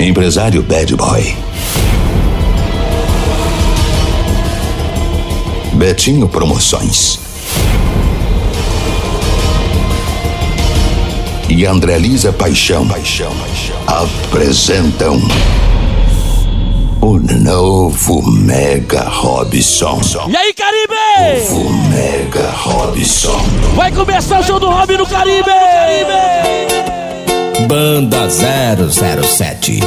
Empresário Bad Boy. Betinho Promoções. E André Lisa Paixão, Paixão, Paixão apresentam o novo Mega Robson. E aí, Caribe? Novo Mega Robson. Vai começar o show do Rob no Caribe! Banda 007.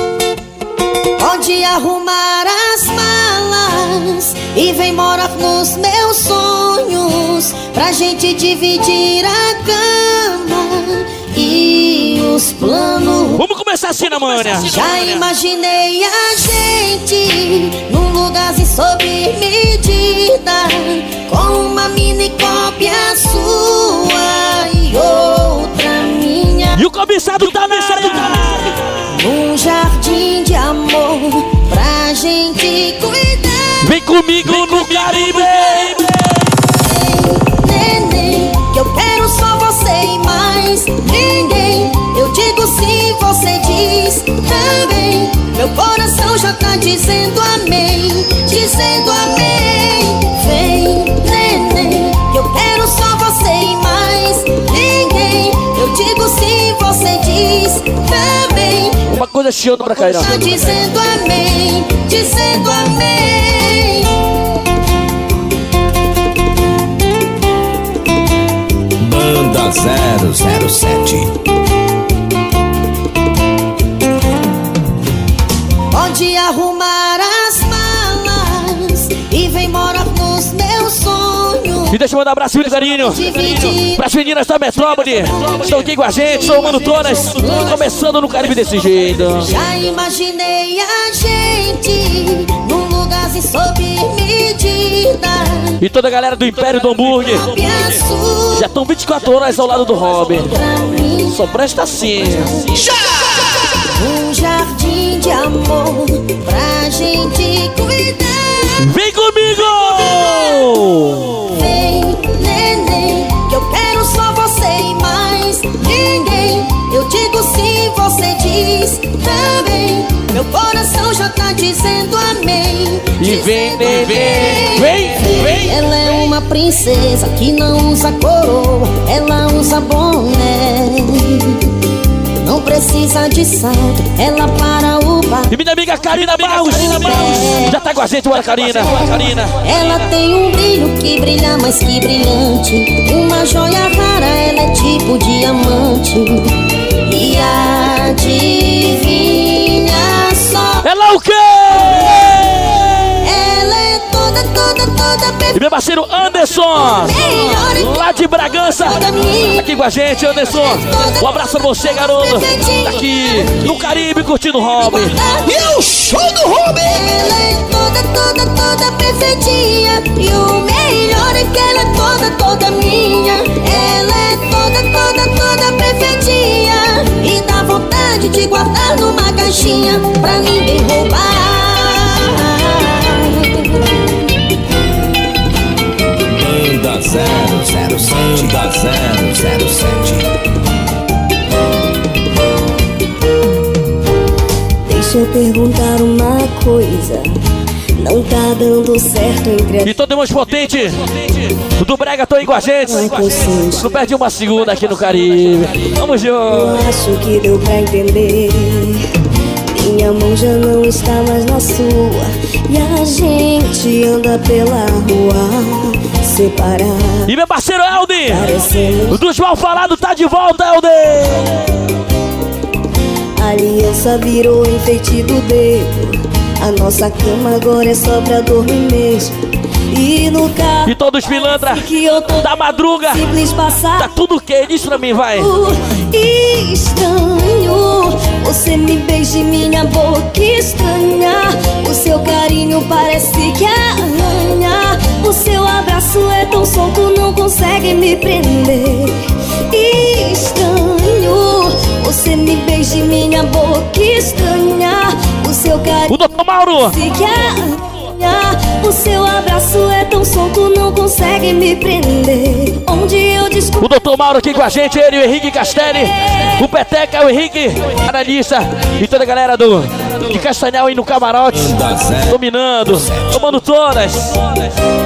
Pode arrumar as malas e vem morar nos meus sonhos pra gente dividir a cama e os planos. Vamos começar assim, na manha. Já imaginei a gente num lugarzinho sob medida com uma mini cópia sua e outra. E o cobiçado tá na área. Um jardim de amor pra gente cuidar. Vem comigo no Caribe! Neném, que eu quero só você e mais ninguém. Eu digo sim, você diz também. Meu coração já tá dizendo amém, dizendo amém. Coisa chiando pra cair, Tá dizendo amém, dizendo amém. Banda 007. Pode arrumar E deixa eu mandar um abraço carinho Dividir pras meninas da Metrópole. Estão aqui com a gente, sou o Mano Tonas. Começando no Caribe desse jeito. Já imaginei a gente num lugarzinho sob medida. E toda a galera do Império do Hambúrguer. Já estão 24 horas ao lado do Robin. Só presta assim. Um jardim de amor pra gente cuidar. Vem coração já tá dizendo amém. E vem, dizendo neném. Vem, vem. Ela é uma princesa que não usa coroa, ela usa boné. Não precisa de salto, ela para o bar. E minha amiga Karina Barros. Já tá com a gente, bora Karina. Bora Karina. Ela tem um brilho que brilha mais que brilhante. Uma joia rara, ela é tipo diamante. E adivinha o quê? ela é toda, toda, toda E perfeita. meu parceiro Anderson. Lá de Bragança. Aqui com a gente, Anderson. Um abraço pra você, garoto. Tá aqui no Caribe curtindo o Robin. E o show do Robin! Ela é toda, toda, toda perfeitinha. E o melhor é que ela é toda, toda minha. Ela é toda, toda, toda perfeitinha. E dá vontade de guardar numa caixinha pra ninguém roubar. Banda 007. Banda 007. Deixa eu perguntar uma coisa. Não tá dando certo entre a E todo mundo potente do Brega tô aí com a gente. Não perde uma segunda aqui no Caribe. Vamos junto. acho que deu pra entender. Minha mão já não está mais na sua. E a gente anda pela rua. E meu parceiro. Parecemos O dos mal falados tá de volta, Elden. a aliança virou enfeite do dedo. A nossa cama agora é só pra dormir mesmo. E no carro E todos pilantra que da madruga. simples passar. Tá tudo ok, diz pra mim, vai. Estranho, você me beija em minha boca estranha. O seu carinho parece que arranha. O seu abraço é tão solto, não consegue me prender. Mauro. que arranha. O seu abraço é tão solto, não consegue me prender. Onde eu descobri. O doutor Mauro aqui com a gente, ele, o Henrique Castelli, o Peteca, o Henrique, analista e toda a galera do de Castanhal aí no camarote, dominando, tomando todas.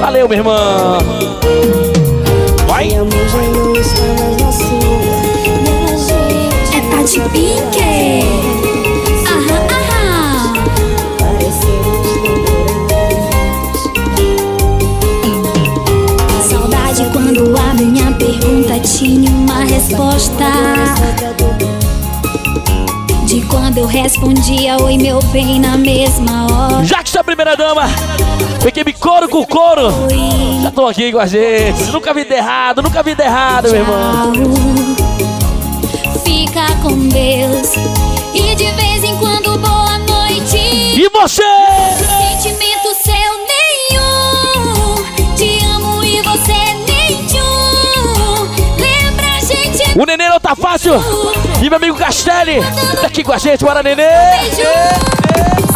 Valeu, meu irmão. Vai. Minha mão já tinha uma resposta. De quando eu respondia oi meu bem na mesma hora. Jackson, a primeira dama. Equipe Couro com Couro. Já tô aqui com a gente. Nunca vi de errado, nunca vi de errado, meu irmão. Fica com Deus e de vez em quando boa noite. E você? Tá fácil. E meu amigo Castelli tá aqui com a gente. Bora, beijo.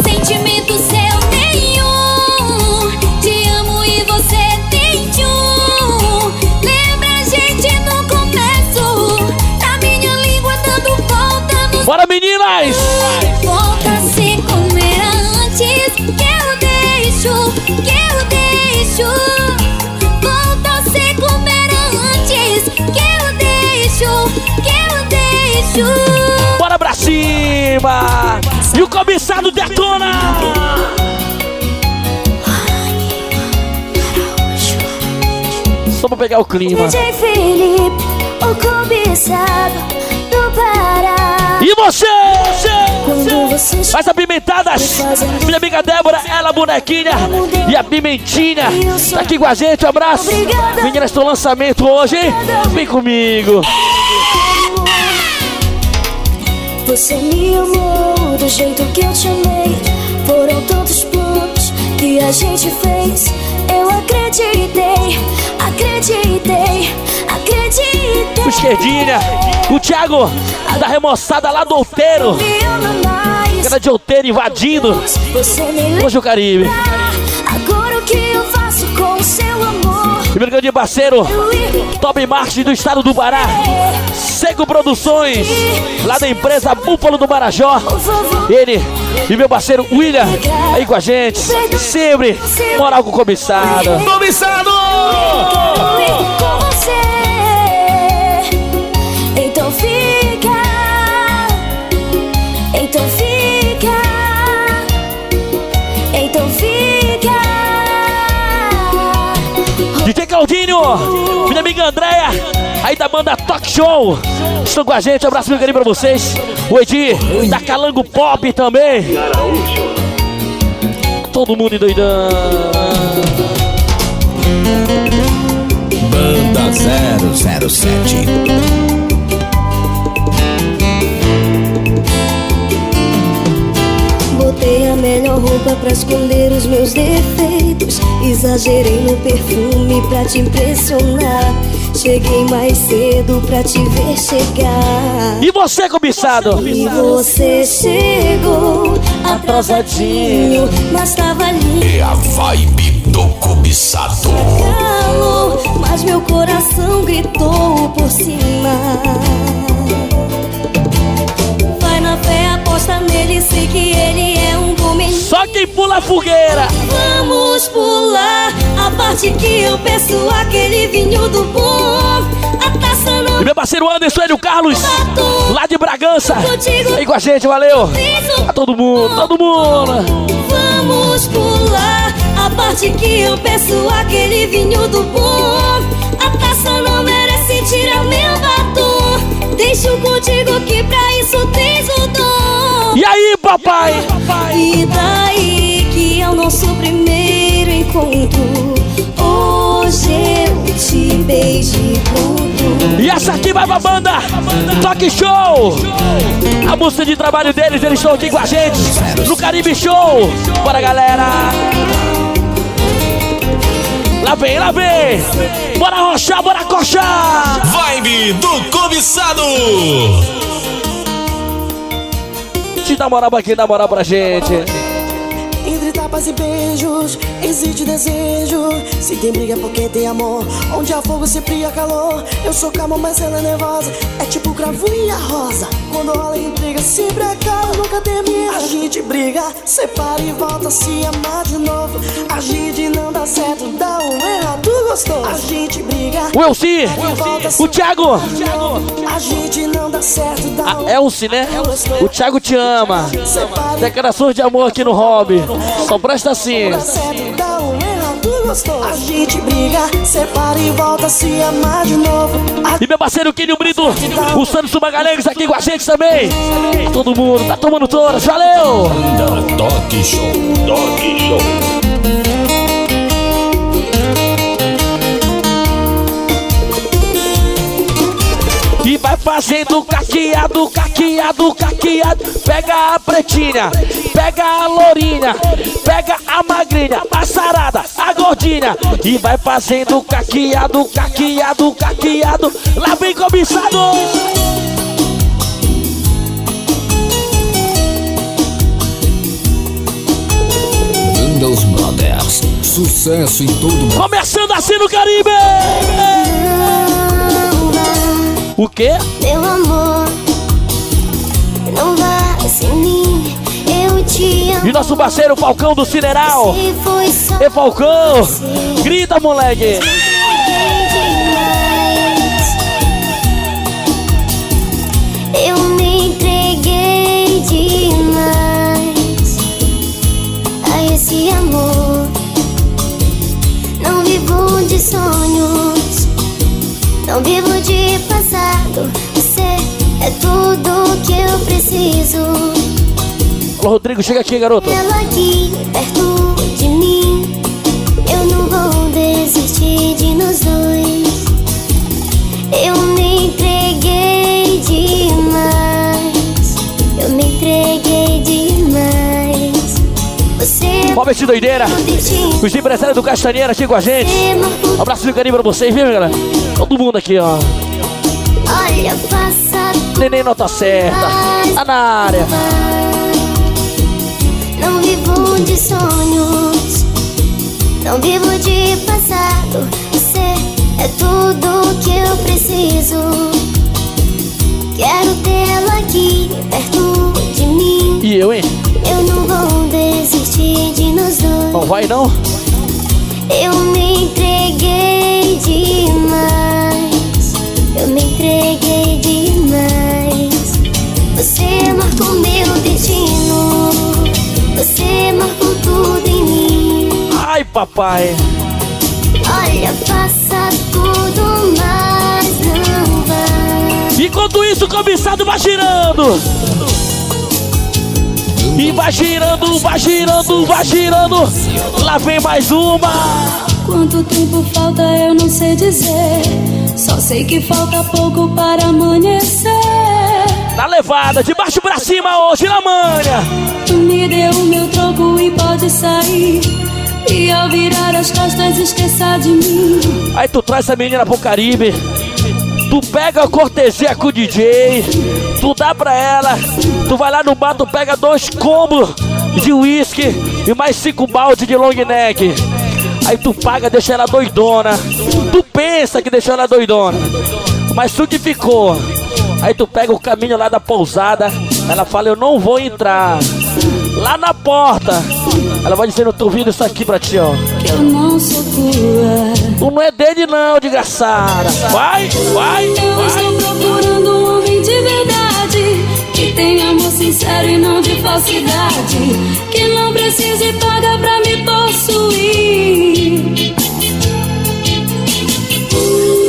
Sentimento seu nenhum. Te amo e você nenhum. Lembra a gente no começo. Da minha língua dando volta no Bora, meninas. Bora pra cima. E o cobiçado detona. Só pra pegar o clima. DJ Felipe, o cobiçado do Pará. E você? Quando você Mais apimentadas. Minha amiga Débora, ela bonequinha e a pimentinha. Tá aqui com a gente, um abraço. Meninas, tô lançamento hoje, hein? Vem comigo. Você me amou do jeito que eu te amei. Foram tantos planos que a gente fez. Eu acreditei, acreditei, acreditei. O esquerdinha, o Thiago da remoçada lá do outeiro. Cara de outeiro invadindo. Hoje o Caribe. Agora o que eu faço com o seu amor? Primeiro grande parceiro, Top Marketing do estado do Pará. Seco Produções, lá da empresa Búfalo do Marajó. Ele e meu parceiro William aí com a gente. Sempre moral com o cobiçado. Cobiçado! Minha amiga Andréia, aí da banda Talk Show. Estão com a gente, um abraço meu carinho pra vocês. O Edi, da Calango Pop também. Todo mundo doidão. Banda 007. Botei a melhor roupa pra esconder os meus defeitos. Exagerei no perfume pra te impressionar. Cheguei mais cedo pra te ver chegar. E você, cobiçado? E você chegou atrasadinho, mas tava lindo. É a vibe do cobiçado. calor, mas meu coração gritou por cima. Vai na fé, aposta nele, sei que ele é um. Só quem pula a fogueira. Vamos pular a parte que eu peço aquele vinho do bom. A taça não E meu parceiro Anderson Hélio Carlos, lá de Bragança. Contigo Aí com a gente, valeu. A todo mundo, todo mundo. Vamos pular a parte que eu peço aquele vinho do bom. A taça não merece tirar meu batom. Deixo contigo que pra isso tens o dom. E aí, papai? E daí que é o nosso primeiro encontro. Hoje eu te beijo e pronto. E essa aqui vai pra banda Toque Show! A música de trabalho deles, eles estão aqui com a gente no Caribe Show! Bora, galera! Lá vem, lá vem! Bora rochar, bora coxar! Vibe do cobiçado! Te dá moral aqui, dá moral pra gente. Paz e beijos, existe desejo. Se tem briga é porque tem amor. Onde há fogo sempre há calor. Eu sou calma, mas ela é nervosa. É tipo cravo e a rosa. Quando rola intriga, sempre acaba, nunca termina. A gente briga, separa e volta a se amar de novo. A gente não dá certo, dá um errado gostoso. A gente briga. O Elci, o Thiago, amar de novo. A gente não dá certo, dá a um Elci, né? O Thiago te ama. Declarações de amor aqui no Hobby. Presta assim. dá certo, dá um errado gostoso. A gente briga, separa e volta a se amar de novo. A E meu parceiro Quinho Brito, o Santos Magalhães aqui com a gente também. Todo mundo tá tomando todas, valeu! Dog Show. Dog Show. Vai fazendo caqueado, caqueado, caqueado. Pega a pretinha, pega a lourinha, pega a magrinha, a sarada, a gordinha. E vai fazendo caqueado, caqueado, caqueado. Lá vem cobiçado! Windows Brothers. Sucesso em todo mundo. Começando assim no Caribe! O quê? meu amor. Não vá sem mim. Eu te amo. E nosso parceiro Falcão do Cineral. E Falcão! Grita, moleque! Eu me entreguei demais a esse amor. Não vivo de sonhos, não vivo de passado. Você é tudo que eu preciso. Alô, Rodrigo, chega aqui, garoto. Ela aqui perto Robert Doideira, os empresários do Castanheira aqui com a gente. Um abraço de carinho pra vocês, viu, galera? Todo mundo aqui, ó. Olha, faça Neném nota certa. Tá na área. Não vivo de sonhos, não vivo de passado. Você é tudo que eu preciso. Quero tê-la aqui perto de mim. E eu, hein? Eu não vou desistir de nós dois. Não vai não? Eu me entreguei demais. Eu me entreguei demais. Você marcou meu destino. Você marcou tudo em mim. Ai, papai. Olha, faça tudo, vai. Enquanto isso, o cobiçado vai girando. E vai girando, vai girando, vai girando. Lá vem mais uma. Quanto tempo falta eu não sei dizer. Só sei que falta pouco para amanhecer. Na levada, de baixo pra cima hoje, na manha. Tu me deu o meu troco e pode sair. E ao virar as costas, esqueça de mim. Aí tu traz essa menina pro Caribe. Tu pega a cortesia com o DJ. Tu dá pra ela. Tu vai lá no bar, tu pega dois combos de uísque e mais cinco balde de long neck. Aí tu paga, deixa ela doidona. Tu pensa que deixou ela doidona. Mas tu que ficou. Aí tu pega o caminho lá da pousada. Ela fala, eu não vou entrar. Lá na porta. Ela vai dizer no teu ouvido isso aqui pra ti, ó. Eu não sou tua. Tu não é dele não, desgraçada. Vai, vai, vai. Não de falsidade. Que não precise pagar pra me possuir.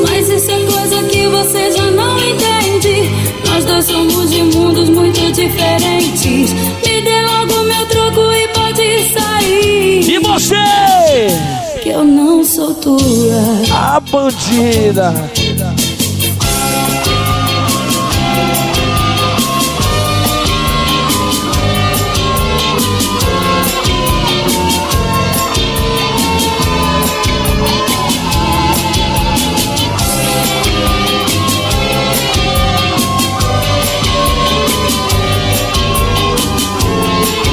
Mas isso é coisa que você já não entende. Nós dois somos de mundos muito diferentes. Me dê logo meu troco e pode sair. E você? Que eu não sou tua. A bandida.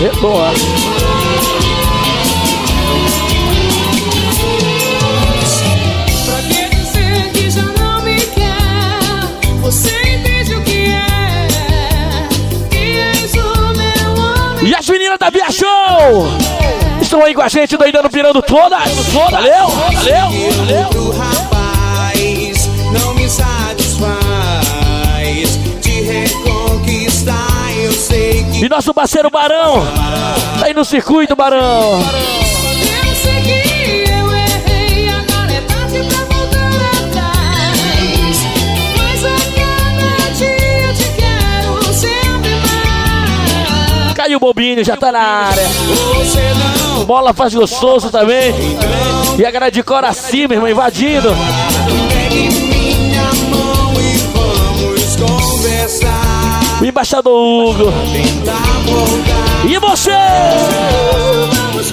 Record. Pra dizer que já não me quer? Você entende o que é? Que és o meu homem. E as meninas da Bia Show! Estão aí com a gente, doidando, virando todas! Todas! Valeu! Valeu! Valeu! valeu. Nosso parceiro Barão, tá aí no circuito, Barão. Eu sei que eu errei, agora é tarde pra voltar atrás. Mas a cada dia eu te quero sempre mais. Caiu o bobinho, já tá na área. Bola faz gostoso também. E a galera de cor acima, irmão, invadindo. O embaixador Hugo. E você? Vamos.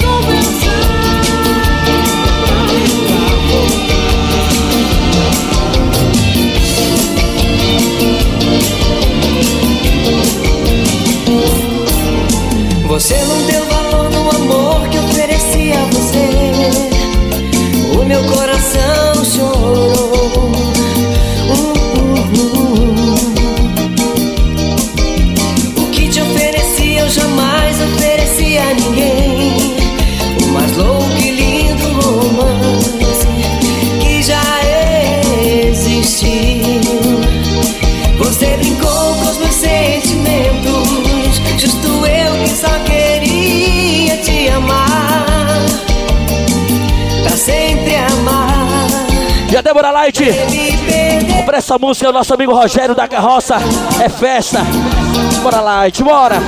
Você não deu valor no amor que ofereci a você. O meu coração ofereci a ninguém. O mais louco e lindo romance que já existiu. Você brincou com os meus sentimentos. Justo eu que só queria te amar. Pra sempre amar. E a Débora Light. Pra essa música é o nosso amigo Rogério da Carroça. É festa. Bora Light, bora.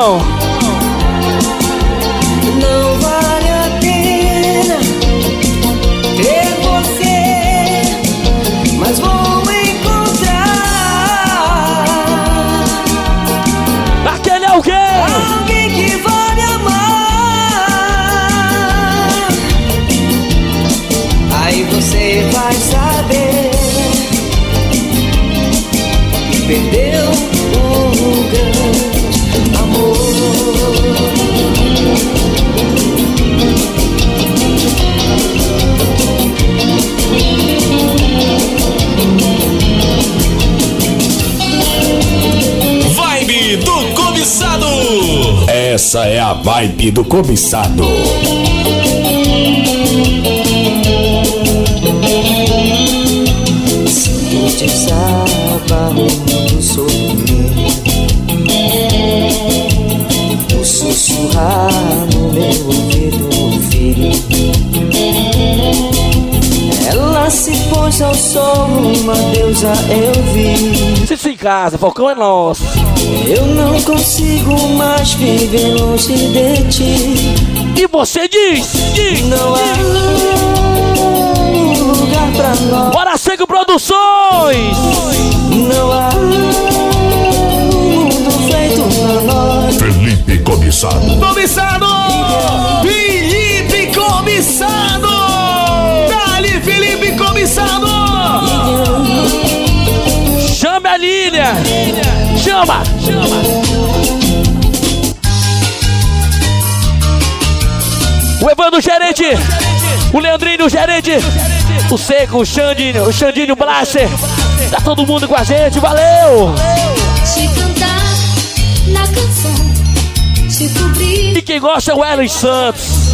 E Essa é a vibe do cobiçado. Do sofrimento O sussurrar no meu ouvido filho Ela se pôs ao sol, uma deusa eu vi casa, Falcão é nosso. Eu não consigo mais viver longe de ti E você diz, diz. Não há lugar pra nós Bora Seco Produções. Não há mundo feito pra nós Felipe Cobiçado. Cobiçado! Felipe Cobiçado! Chame a Lília! Chama! Chama! O Evandro gerente! O Leandrinho gerente! O Seco, o Xandinho, o Xandinho Blaster! Tá todo mundo com a gente, valeu! Te cantar na canção, te cobrir E quem gosta é o Ellen Santos!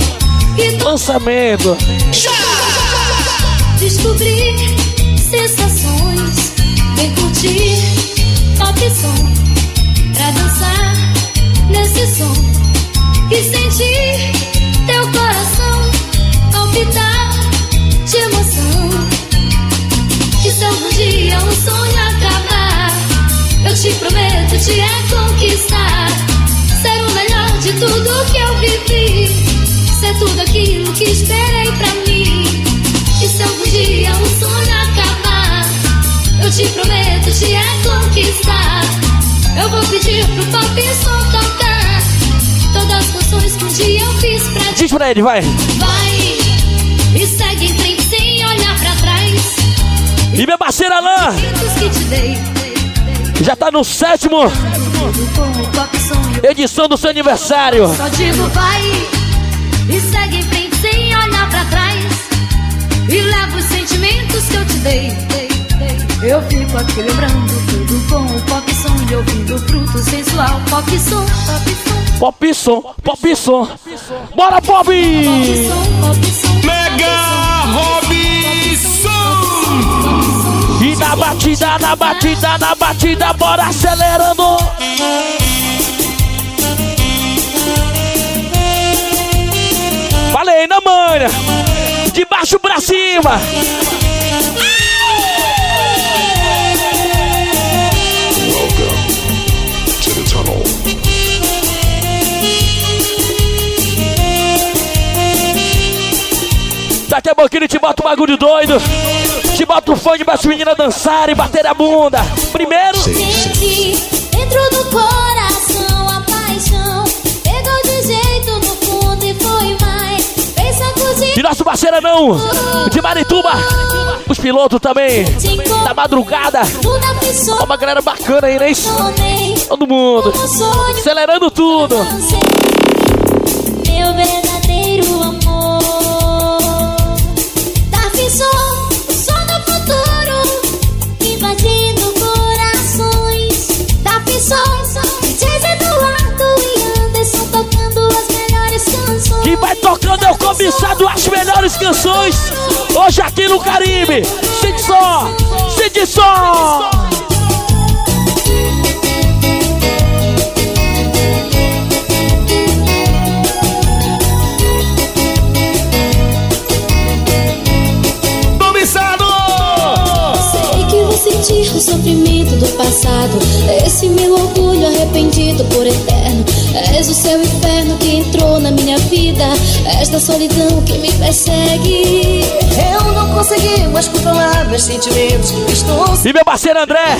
to- Lançamento! descobrir sensações. Vem curtir top som pra dançar nesse som e sentir teu coração palpitar de emoção. E se algum dia um sonho acabar, eu te prometo te reconquistar. Ser o melhor de tudo que eu vivi, ser tudo aquilo que esperei pra mim. E se algum dia um sonho eu te prometo te reconquistar. Eu vou pedir pro pop som tocar todas as canções que um dia eu fiz pra ti. Diz pra ele, vai! Vai e segue em frente sem olhar pra trás. E minha parceira Alain! Que te Já tá no sétimo e eu edição do seu aniversário. Só digo vai e segue em frente sem olhar pra trás. dei, dei, dei. Eu fico aqui lembrando tudo com o pop som e ouvindo fruto sensual. Pop som, pop som, Pop som, pop som. Bora, Pop! Mega Robinson! E na batida, na batida, na batida, bora acelerando. Falei na manha. De baixo pra cima. Daqui a pouquinho ele te bota um bagulho doido. Te bota o fone pra as meninas dançarem, bater a bunda. Primeiro, Senti dentro do coração a paixão. Pegou de jeito no fundo e foi mais. Sacudir e nosso parceiro não, de Marituba. Os pilotos também, da madrugada. pessoa. Uma galera bacana aí, né? Todo mundo. Acelerando tudo. Meu verdadeiro o cobiçado as melhores canções. Hoje aqui no Caribe. Sente só, sente só. Cobiçado! Sei que vou sentir o sofrimento do passado. Esse meu orgulho arrependido por eterno. És o seu inferno que entrou na minha vida. Esta solidão que me persegue. Eu não consegui mais controlar meus sentimentos. Estou E meu parceiro André,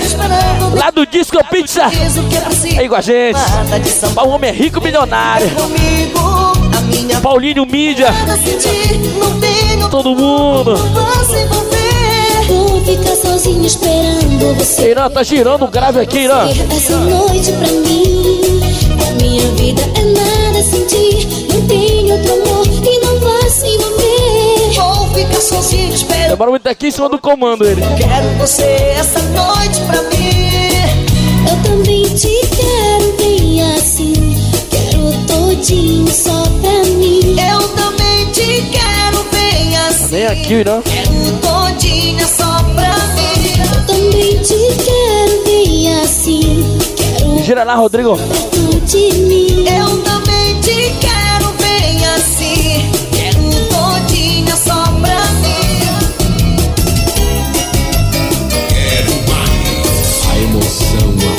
lá do Disco Pizza. É preciso. Aí com a gente. Nada de São O homem é rico milionário. comigo. A minha Paulinho Mídia, todo mundo. Vou ficar sozinho esperando você. Irã, tá girando o grave aqui, Irã. Essa noite pra mim, minha vida é nada sem ti. Não tem outro amor e não vai se envolver. Vou ficar sozinho esperando. Demora muito aqui em cima do comando ele. Quero você essa noite pra mim. Eu também te quero bem assim. Quero todinho só pra mim. Eu também te quero bem assim. Vem aqui, Irã. Quero todinha só pra mim. Eu também te quero bem assim. Quero Gira lá, Rodrigo. Eu também te quero bem assim. Quero todinha só pra mim. A emoção, amor.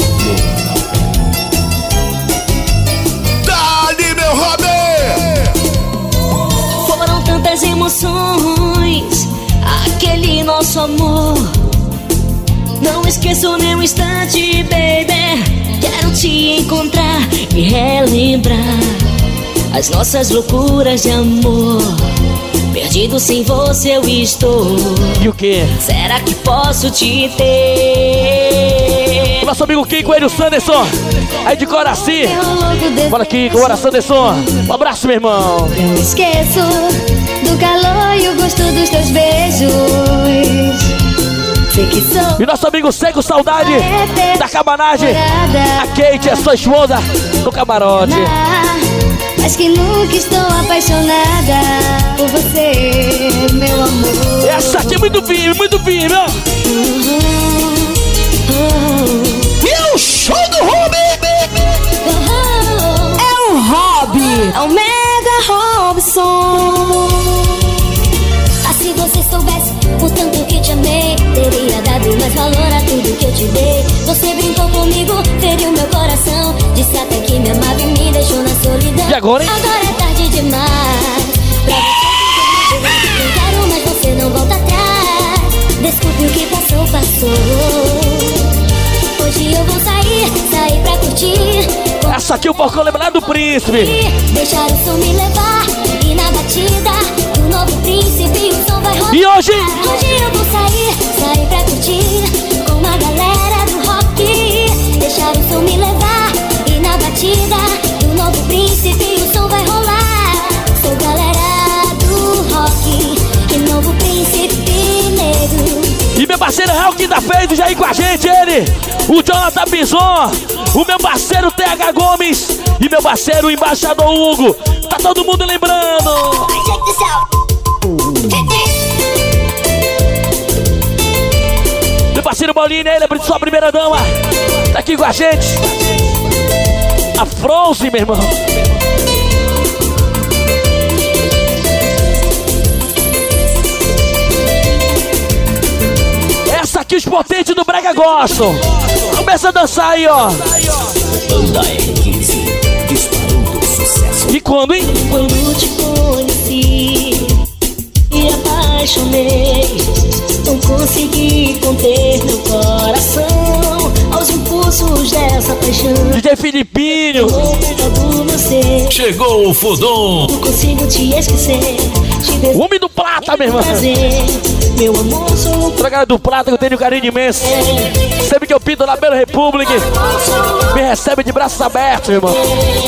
Dali, meu Robin! Foram tantas emoções, aquele nosso amor. Não esqueço nem um instante, baby. Quero te encontrar e relembrar as nossas loucuras de amor. Perdido sem você eu estou. E o quê? Será que posso te ter? Nosso amigo Kiko, ele, o Sanderson. Aí de Coraci. Fala aqui, com o Sanderson. Um abraço, meu irmão. Não esqueço do calor e o gosto dos teus beijos. E nosso amigo Seco Saudade da cabanagem. A Kate, a sua esposa, no camarote. Mas que nunca estou apaixonada por você, meu amor. Essa aqui é muito firme, muito firme, ó. E o show do Ruby! É o Hobby, é o Mega Robson. Ah, se você soubesse o tanto que te amei, teria dado mais valor a tudo que eu te dei. Você brincou comigo, feriu meu coração. Disse até que me amava e me deixou na solidão. E agora, hein? Agora é tarde demais. Pra você que eu quero, mas você não volta atrás. Desculpe o que passou, passou. Hoje eu vou sair, sair pra curtir. Essa aqui é o porcão lembrado do príncipe. Deixar o som me levar e na batida do novo príncipe o som vai rodar. E hoje? Hoje eu vou sair, sair pra curtir com a galera do rock. Deixar o som me levar e na batida do novo príncipe o som vai rolar. Sou galera do rock e novo príncipe negro. David aí com a gente, ele, o Jonathan Bison, o meu parceiro TH Gomes e meu parceiro embaixador Hugo. Tá todo mundo lembrando. Meu parceiro Bolinha, ele é sua primeira dama. Tá aqui com a gente. A Frozen, meu irmão. Essa aqui os potentes do Brega gostam. Começa a dançar aí, ó. Banda R15, disparando sucesso. E quando, hein? Quando te e apaixonei, não consegui conter meu coração aos impulsos dessa paixão. DJ Filipinho. Chegou o Fudum. não consigo te esquecer. Te O Homem do Plata, meu irmão. prazer, meu amor, sou. Pra galera do Plata que eu tenho um carinho imenso. Sempre que eu pinto na Bela República, me recebe de braços abertos, irmão.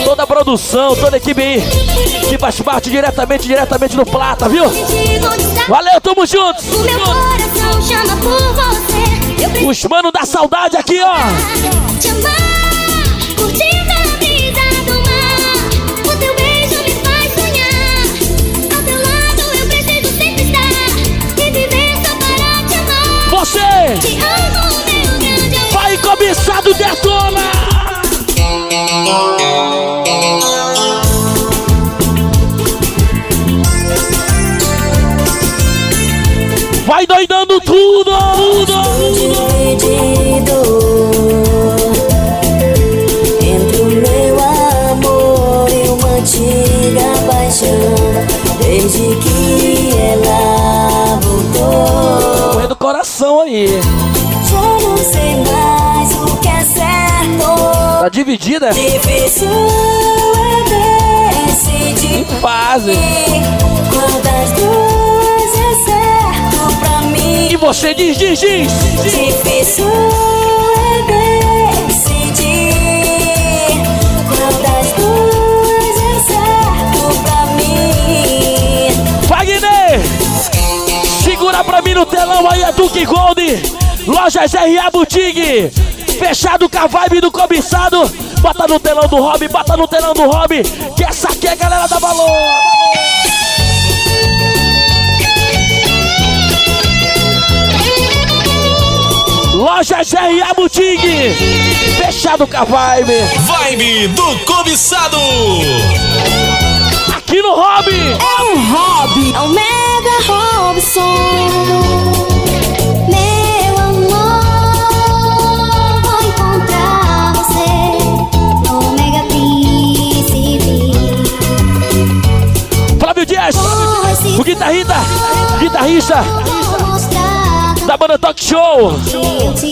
Toda a produção, toda a equipe aí, que faz parte diretamente, diretamente do Plata, viu? Valeu, tamo juntos. O meu coração chama por você. Eu Os manos da saudade aqui, ó. te amar, vai cobiçado detona. Vai doidando tudo, tudo. dividido entre o meu amor e uma antiga paixão. Desde que ela voltou, É do coração aí. já não sei mais Tá dividida? Decidir Fase. E você diz, diz, diz. Difícil é decidir qual das duas é certo pra mim. Wagner! Segura pra mim no telão aí a Duke Gold. Lojas RA Boutique. Fechado com a vibe do cobiçado. Bota no telão do Hobby, bota no telão do Hobby. Que essa aqui é a galera da valor. Lojas RA Boutique. Fechado com a vibe. Vibe do cobiçado. Aqui no Hobby. É um hobby, é o Mega Robson. O guitarrista. Guitarrista da banda Talk Show.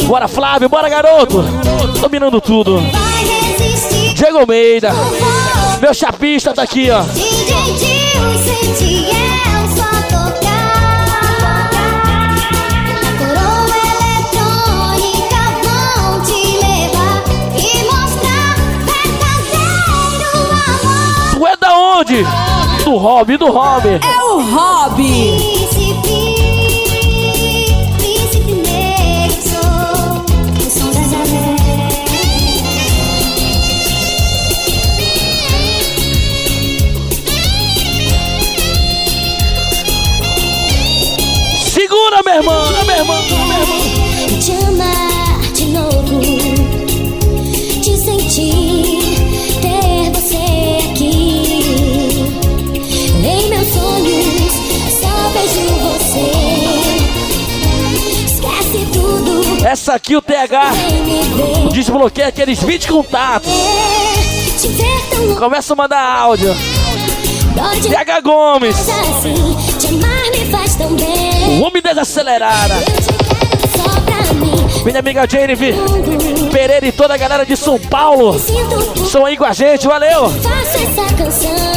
Bora, Flávio, bora, garoto. Dominando tudo. Diego Almeida. Meu chapista tá aqui, ó. Tu é da onde? Do hobby, do hobby. É o hobby. Príncipe, príncipe negro, sou o som das Essa aqui o TH desbloqueia aqueles 20 contatos. Começa a mandar áudio. TH Gomes, o homem desacelerada. Minha amiga Jennifer Mundo, Pereira e toda a galera de São Paulo. Estão aí com a gente, valeu. Faço essa canção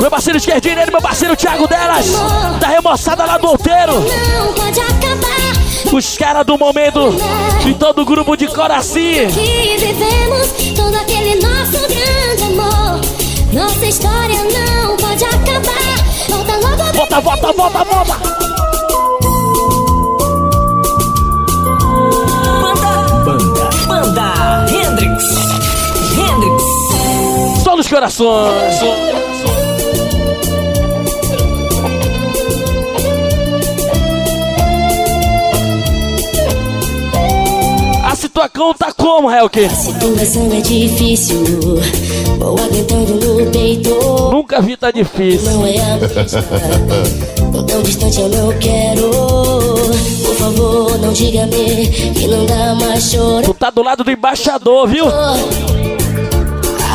Meu parceiro esquerdinho, ele, meu parceiro Thiago Delas. Da remoçada lá do Outeiro. Não pode acabar Os caras do momento e todo o grupo de Coraci. que vivemos todo aquele nosso grande amor. Nossa história não pode acabar. volta, volta, volta, volta. Banda, banda Hendrix. Hendrix. Só nos corações. A situação tá como, Helke? Situação é difícil, vou aguentando no peito. Nunca vi tá difícil. Não é a tô tão distante eu não quero. Por favor, não diga-me que não dá mais chorar. Tu tá do lado do embaixador, viu?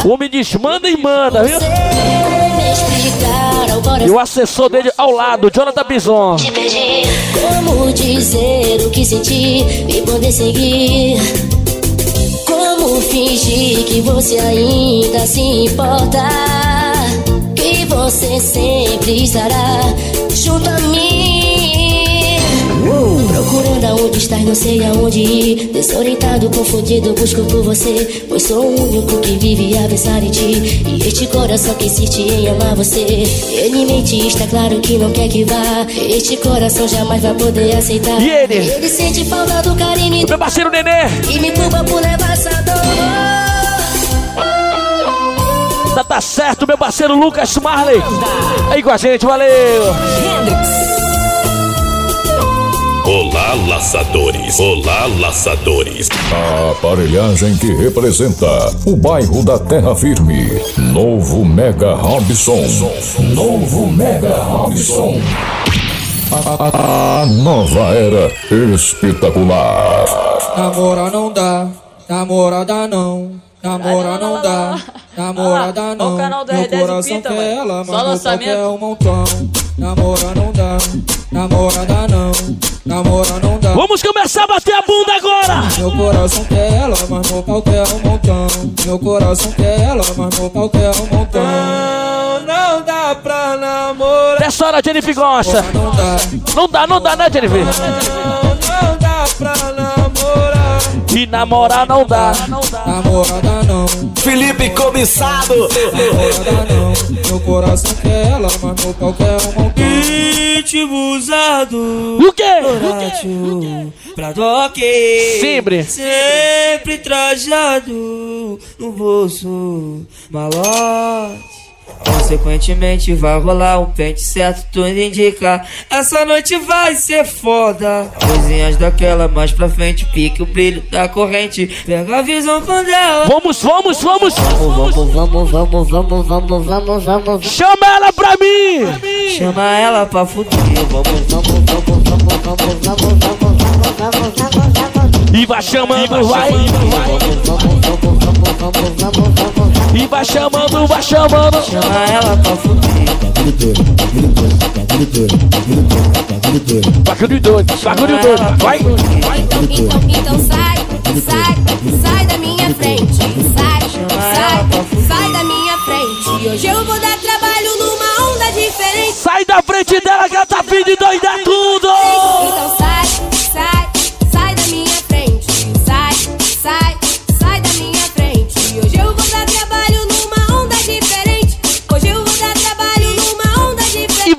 O homem diz, manda e manda, viu? Me explicar ao coração. E o assessor dele ao lado, Jonathan Bison. Como dizer o que senti e poder seguir? Como fingir que você ainda se importa? Que você sempre estará junto a mim Procurando aonde estás, não sei aonde ir Desorientado, confundido, busco por você Pois sou o único que vive a pensar em ti E este coração que insiste em amar você Ele mente, está claro que não quer que vá Este coração jamais vai poder aceitar E ele? Ele sente falta do carinho Meu parceiro Nenê, e me culpa por levar essa dor tá, tá certo, meu parceiro Lucas Marley. Aí com a gente, valeu. Hendrix. Olá, laçadores. Olá, laçadores. A aparelhagem que representa o bairro da Terra Firme. Novo Mega Robson. Novo Mega Robson. A, a- a nova era espetacular. Namorar não dá, namorada não. Namorar não dá, namorada não. o canal do Meu R10 coração Pita, quer mano. ela, mas Só lançamento. quer um montão. Namorar não dá, namorada não. Namorar não dá. Vamos começar a bater a bunda agora. Meu coração quer ela, mas meu pau quer um montão. Meu coração quer ela, mas meu pau quer um montão. Não, não dá pra namorar. Nessa hora a Jennifer gosta. Não dá, Não dá, não dá, né, Jennifer? não, não dá pra namorar. E namorar não dá. Namorada não, Felipe Comissado. namorada não. Meu coração quer ela, mas meu pau quer um montão. Ritmo usado O quê? Rádio pra toque Sempre. Sempre trajado no bolso malote Consequentemente vai rolar um pente certo, tudo indica Essa noite vai ser foda Coisinhas daquela mais pra frente Pique o brilho da corrente Pega a visão quando ela Vamos, vamos, vamos. Vamos, vamos, vamos, vamos, vamos, vamos, vamos Chama ela pra mim. Chama ela pra fuder Vamos, Vamos, vamos, vamos, vamos, vamos, vamos, vamos, vamos, vamos, vamos. E vai chamando, vai. E vai chamando, vai chamando. Chama ela pra fuder Bagulho doido, bagulho doido. Vai. Então, então, então sai, sai, sai da minha frente. Sai, sai, sai da minha frente. Hoje eu vou dar trabalho numa onda diferente. Sai da frente dela que ela tá vindo e doida tudo. Então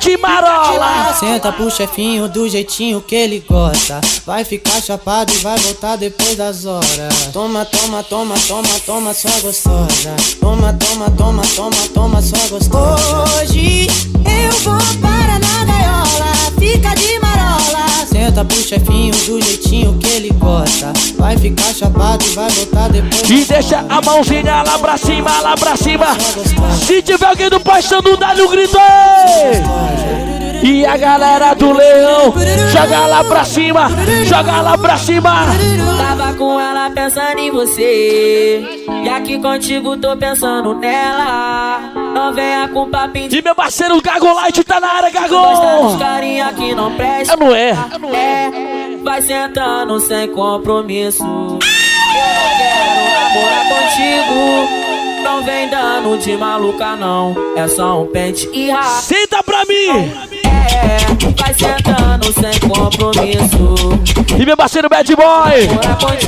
de marola. Senta pro chefinho do jeitinho que ele gosta. Vai ficar chapado e vai voltar depois das horas. Toma, toma, toma, toma, toma, sua gostosa. Toma, toma, toma, toma, toma, sua gostosa. Hoje eu vou para na gaiola. Fica de marola. Senta pro chefinho do jeitinho que ele gosta. Vai ficar chapado e vai voltar depois E deixa a mãozinha lá pra cima, lá pra cima. Se tiver alguém do paixão, dá-lhe um grito. ei! E a galera do leão, joga lá pra cima, joga lá pra cima. Tava com ela pensando em você E aqui contigo tô pensando nela Não venha com papinho de E meu parceiro Gago Light tá na área, gosta dos Gago! carinha que não presta. É, não é? É, vai sentando sem compromisso. Eu não quero namorar contigo. Não vem dando de maluca, não. É só um pente e rapa. Senta pra mim! Vai sentando sem compromisso. E meu parceiro Bad Boy!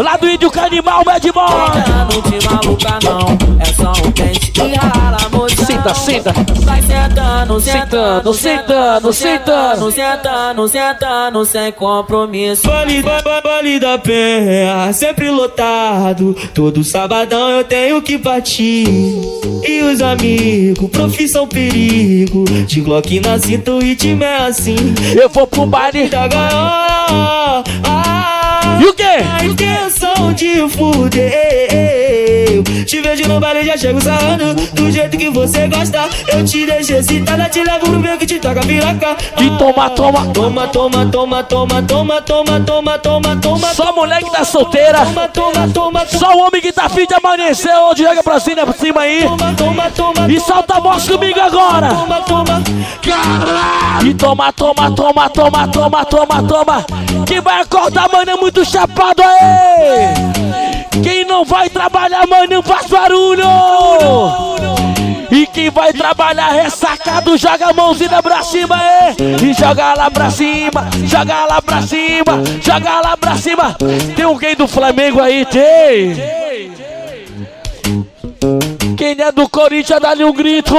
Lá do Índio Canibal, Bad Boy! Dando de maluca, não. É só um pente e rala, moção. Senta, senta! Vai sentando, Sentando, sentando, sentando. sentando, sentando, sem compromisso. Ba- vale da penha, sempre lotado. Todo sabadão eu tenho que partir. E os amigos, profissão perigo. De Glock na cinta, o é assim. Eu vou pro baile. Da gaiola, ah, E o quê? a intenção de fuder. Te vejo no baile, já chego sarrando. Do jeito que você gosta, eu te deixo excitada. Te levo pro meio que te toca piroca. E toma, toma! Toma, toma, toma, toma, toma, toma, toma, toma, toma. Só mulher que tá solteira! Toma, toma, toma, Só o homem que tá afim de amanhecer, onde joga pra cima, pra cima aí! toma, toma, toma. E solta a voz comigo agora! Toma, toma. E toma, toma, toma, toma, toma, toma, toma. Quem vai acordar, mano, é muito chapado aí. Quem não vai trabalhar, mano, faz barulho. E quem vai trabalhar ressacado, joga a mãozinha pra cima aí. E joga lá pra cima, joga lá pra cima, joga lá pra cima. Tem alguém do Flamengo aí, tem? Quem é do Corinthians, dá-lhe um grito.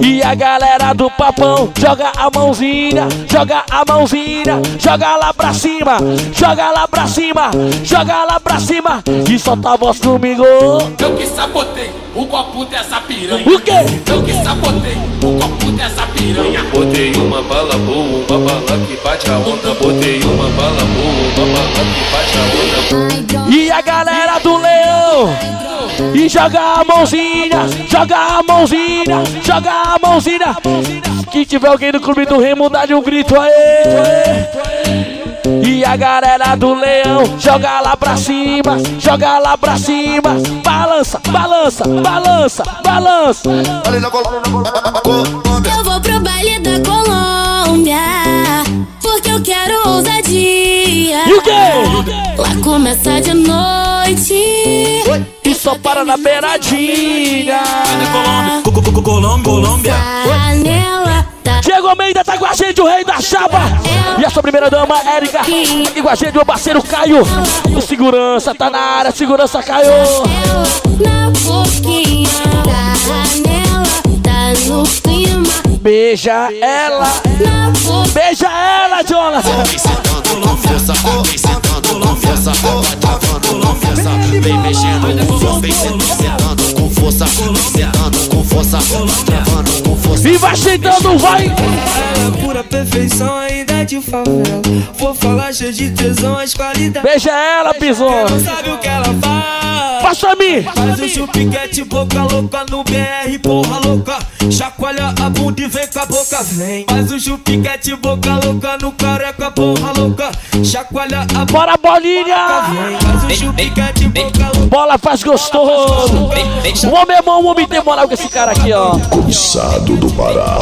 E a galera do papão joga a mãozinha, joga a mãozinha, joga lá pra cima, joga lá pra cima, joga lá pra cima e solta a voz comigo. Eu que sabotei o copo dessa piranha. O quê? Eu que sabotei o copo dessa piranha. Botei uma bala boa, uma bala que bate a onda. Botei uma bala boa, uma bala que bate a onda. E a galera do leão e joga a mãozinha, joga a mãozinha, joga a mãozinha. Que tiver alguém do clube do Remo, dá-lhe um grito aí. E a galera do leão joga lá pra cima, joga lá pra cima, balança, balança, balança, balança. Eu vou pro baile da Colômbia Porque eu quero ousadia E o quê? Lá começa de noite E só para na beiradinha. Colômbia. Tá Diego Almeida tá com a gente, o rei da chapa. E a sua primeira dama, Érica. Aqui com a gente, meu parceiro Caio. O segurança tá na área, segurança Caio. na boquinha Tá no clima Beija ela, na boquinha beija ela, Jonathan. Com força, vai travando com força, vem mexendo com força, vem sentando com força, sentando com força, travando com força. E vai sentando, vai. Ela é pura perfeição, ainda é de favela. Vou falar cheio de tesão, as qualidades. Beija ela, pisou. Não sabe o que ela faz. Passa a mim. Faz o chupiquete, boca louca no BR, porra louca. Chacoalha a bunda e vem com a boca, vem. Faz o chupiquete, boca louca no careca, porra louca. Chacoalha a bunda Bora, bolinha. Faz o chupiquete, boca louca. Bola faz gostoso. O homem é bom, o homem tem moral com esse cara aqui, ó. Cobiçado do Pará.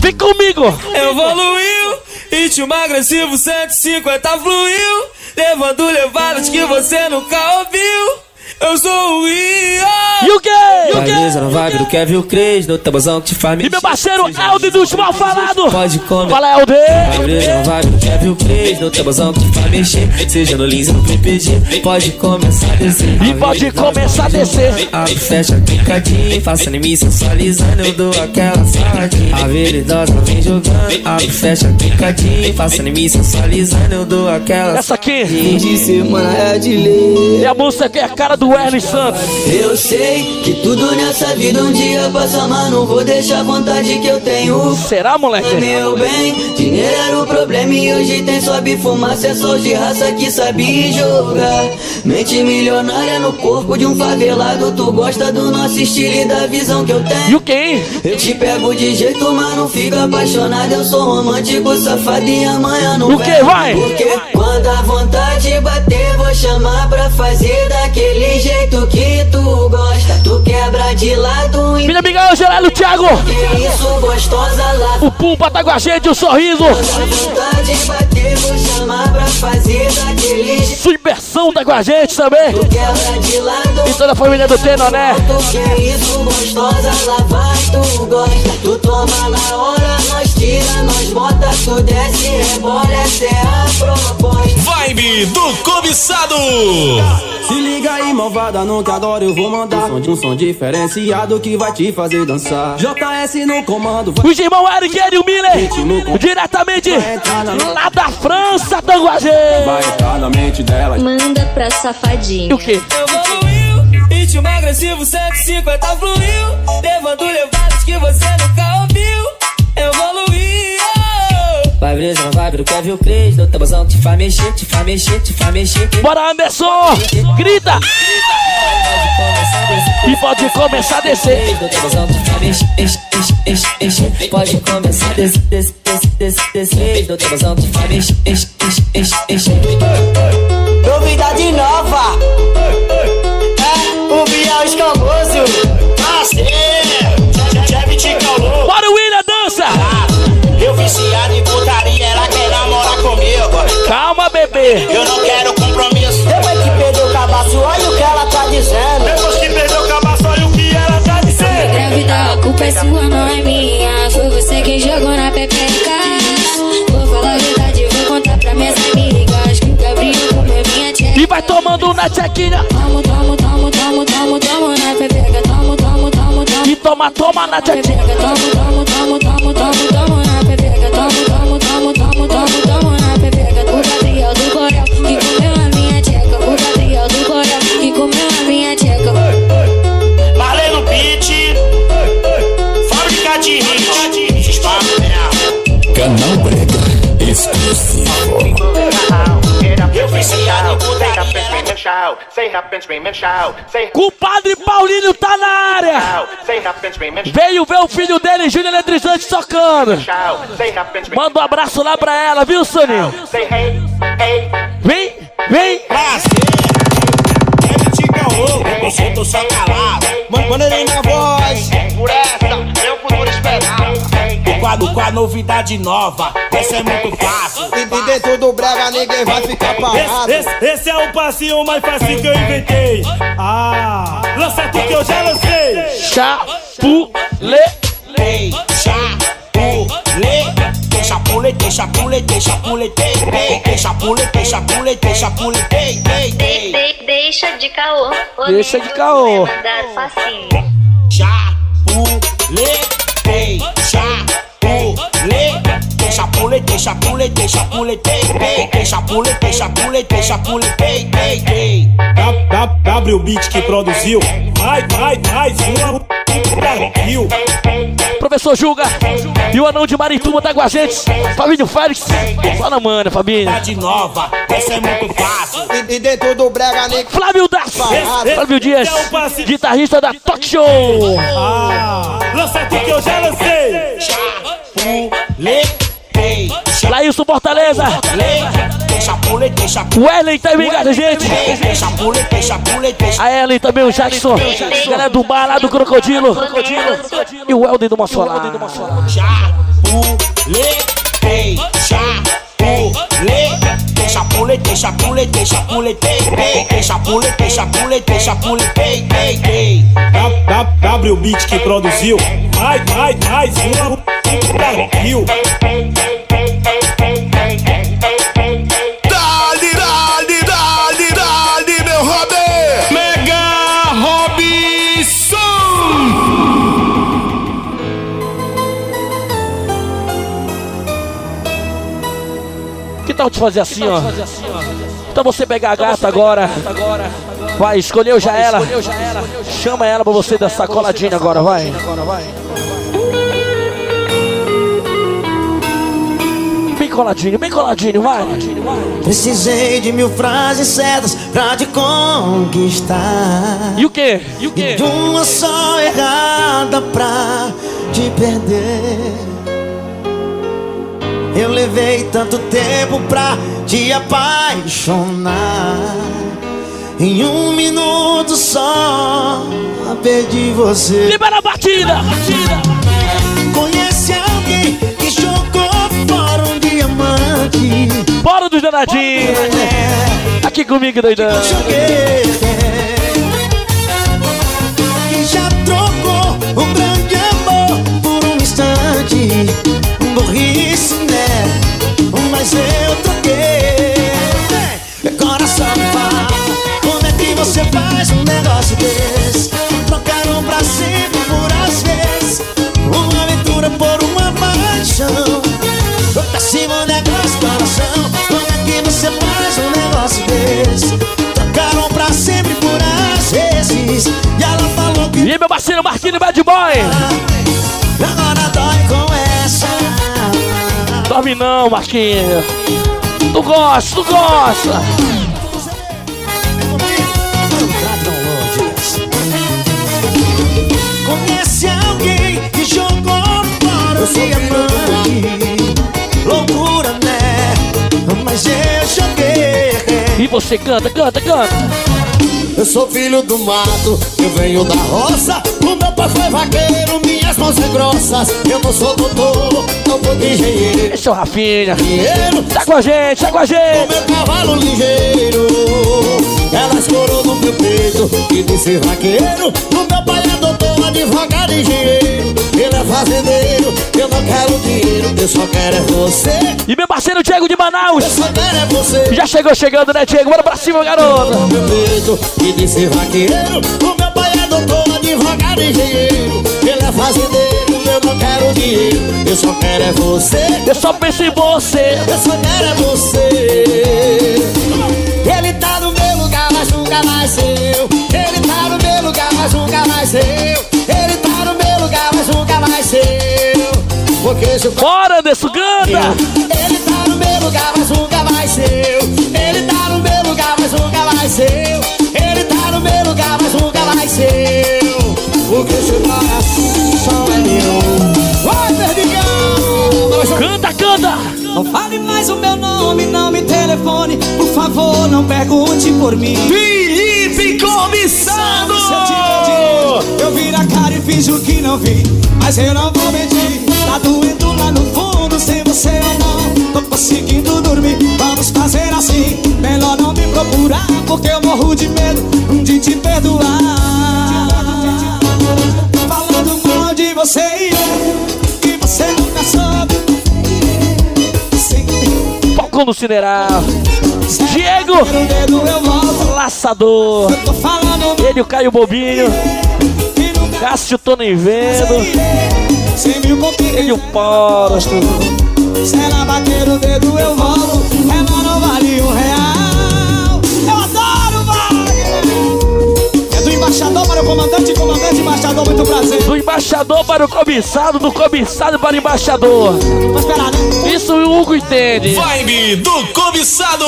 Vem comigo. Evoluiu, ritmo agressivo 150 fluiu, levando levadas que você nunca ouviu. Eu sou o Rio. E o quê? E o quê? Beleza, na vibe do Kevin Cres, no tabuzão que te faz E meu parceiro Elder dos mal falado. Pode comer. Fala, Elder. Beleza, na vibe do Kevin Cres, no tabuzão que te faz mexer. Seja no lins ou no PPG, pode começar a descer. E pode começar a descer. Abre, fecha, clicadinho, faça em mim sensualizando, eu dou aquela saladinha. A veridosa vem jogando, abre, fecha, clicadinho, faça em mim sensualizando, eu dou aquela Essa aqui Fim de semana é de lei. é a música que é a cara do Ernie Santos. Eu sei que tudo nessa vida um dia passa, mas não vou deixar a vontade que eu tenho. Será, moleque? Meu bem, dinheiro era o problema e hoje tem sobe fumaça, é só de raça que sabe jogar. Mente milionária no corpo de um favelado, tu gosta do nosso estilo e da visão que eu tenho. E o quê? Eu te pego de jeito, mas não fica apaixonado. Eu sou romântico, safado e amanhã não O que vai? Porque quando a vontade bater, vou chamar pra fazer daquele jeito que tu gosta. Tu quebra de lado e Minha amiga Angela o Thiago. que isso gostosa lá. O Pumba tá com a gente, o sorriso. Sua imersão tá com a gente também. Quebra de lado E toda a família do Teno, né? Tu quer isso gostosa, lá vai, tu gosta. Tu toma na hora, nós tira, nós bota, tu desce, rebola, essa é a proposta. Vibe do cobiçado. Se liga aí, malvada, não que adoro, eu vou mandar um som, de- um som diferenciado que vai te fazer dançar. JS no comando, vai Os irmãos Eric e o Miller. Diretamente lá da França, gente. vai entrar na mente dela. Manda pra safadinho. E o quê? Evoluiu, ritmo agressivo 150 fluiu, levando levadas que você nunca Brisa, não vai, ver o Cris, do tabuzão te faz mexer, te faz mexer, te faz mexer. Bora, Anderson! Grita! E pode começar a descer. Do tabuzão te faz mexer. Pode começar a descer, descer, descer, descer, descer. Do tabuzão te faz mexer, enche, enche. Novidade nova. É o Biel Escamoso. Chevy te calou. Bora, William, dança! Eu viciado Bebê. Eu não quero compromisso. Depois que perdeu o cabaço, olha o que ela tá dizendo. Depois que perdeu o cabaço, olha o que ela tá dizendo. Grávida, a culpa é sua, não é minha. Foi você quem jogou na pepeca. Vou falar a verdade, vou contar pra minhas amigas. Que o Gabriel comeu minha tcheca. E vai tomando na tchequinha. Tomo, tomo, tomo, tomo, tomo, tomo na pepeca. Tomo, tomo, tomo, tomo. E toma, toma na tchequinha. Tomo, tomo, tomo, tomo, tomo, Compadre Paulinho tá na área. Veio ver o filho dele, Júnior Eletrizante, tocando. Manda um abraço lá pra ela, viu, Soninho? Vem, vem. Eu sou tô só calado. Manda ele na Com a novidade nova. Essa é muito fácil. E dentro do brega ninguém vai ficar parado. Esse, esse- esse é o passinho mais fácil que eu inventei. Ah, lança aqui que eu já lancei. Chapule. Ei, chapule. Deixa pule, deixa pule, deixa pule, ei, ei. Deixa pule, deixa pule, deixa pule, ei, ei, ei. De- deixa de caô. Deixa de caô. Dar facinho. Chapule, ei, Deixa pule, deixa pule, deixa pule, ei, ei. Deixa pule, deixa pule, deixa pule, ei, ei, ei. Da- da- W Beat que produziu. Vai, vai, vai, uma Brasil. Professor Julga e o anão de Marituba tá com a gente. Fabinho Félix. Na mana, Fabinho. De nova, essa é muito fácil. E, e dentro do brega ninguém Flávio Das. Flávio Dias, guitarrista da Talk Show. Ah, lança aqui que eu já lancei. Chapule, ei, Laílson Fortaleza. O Ellen também com a gente. A Ellen também, o Jackson. Galera do bar lá do Crocodilo. E o Helden do Massolá. Chapule, ei, chapule. Deixa pule, deixa pule, deixa pule, ei, ei. Deixa pule, deixa pule, deixa pule, ei, ei, ei. W Beat que produziu. Vai, vai, vai, uma Brasil. Te fazer assim, ó? Então você pegar a gata agora. Vai, escolheu já ela. Chama ela pra você dançar coladinha agora, vai. Bem coladinho, bem coladinho, vai. Precisei de mil frases certas pra te conquistar. E o quê? E o quê? De uma só errada pra te perder. Eu levei tanto tempo pra te apaixonar. Em um minuto só perdi você Libera a batida! Conhece alguém que jogou fora um diamante Bora dos danadinhos! Aqui comigo, doidão! Faz um negócio desse? Trocaram pra sempre por às vezes Uma aventura por uma paixão Péssimo negócio, coração Como é que você faz um negócio desse? Trocaram pra sempre por às vezes E ela falou que E meu parceiro Marquinhos Bad Boy! agora dói com essa Dorme não, Marquinhos! Tu gosta, tu gosta! Fora o diamante Loucura, né? Mas eu joguei E você canta, canta, canta! Eu sou filho do mato, eu venho da roça O meu pai foi vaqueiro, minhas mãos são grossas Eu não sou doutor, não sou engenheiro Esse é o Rafinha! Dinheiro, Tá com a gente, tá com a o gente! meu cavalo ligeiro Ela escorou no meu peito e disse vaqueiro O meu pai é doutor, advogado engenheiro fazendeiro, eu não quero dinheiro Eu só quero é você E meu parceiro Diego de Manaus! Eu só quero é você Já chegou chegando, né, Diego? Bora pra cima, garoto! no meu peito e disse vaqueiro O meu pai é doutor, advogado engenheiro Ele é fazendeiro, eu não quero dinheiro Eu só quero é você Eu só penso em você! Eu só quero é você Ele tá no meu lugar, mas nunca vai ser eu Ele tá no meu lugar, mas nunca vai ser eu Bora, Anderson, canta! ele tá no meu lugar, mas nunca vai ser eu. Ele tá no meu lugar, mas nunca vai ser eu. Ele tá no meu lugar, mas nunca vai ser eu. Porque seu coração é meu. Vai, Perdigão! Canta, canta! Não fale mais o meu nome, não me telefone. Por favor, não pergunte por mim. Felipe Comissado! Se eu tiver direito, eu viro a cara e finjo que não vi. Mas eu não vou mentir. Tá doendo lá no fundo, sem você eu não tô conseguindo dormir. Vamos fazer assim, melhor não me procurar. Porque eu morro de medo de te perdoar. Falando mal de você e eu, que você nunca soube. Palco no Cineral! Diego! Laçador! Ele, o Caio Bobinho! Cássio Tô nem vendo! Ele, o Posto! Se ela bater o dedo eu volto Ela não vale um real Eu adoro Wagner É do embaixador para o comandante Comandante, embaixador, muito prazer Do embaixador para o cobiçado, do cobiçado para o embaixador! Vou esperar, né? Isso o Hugo entende! Vibe do Cobiçado!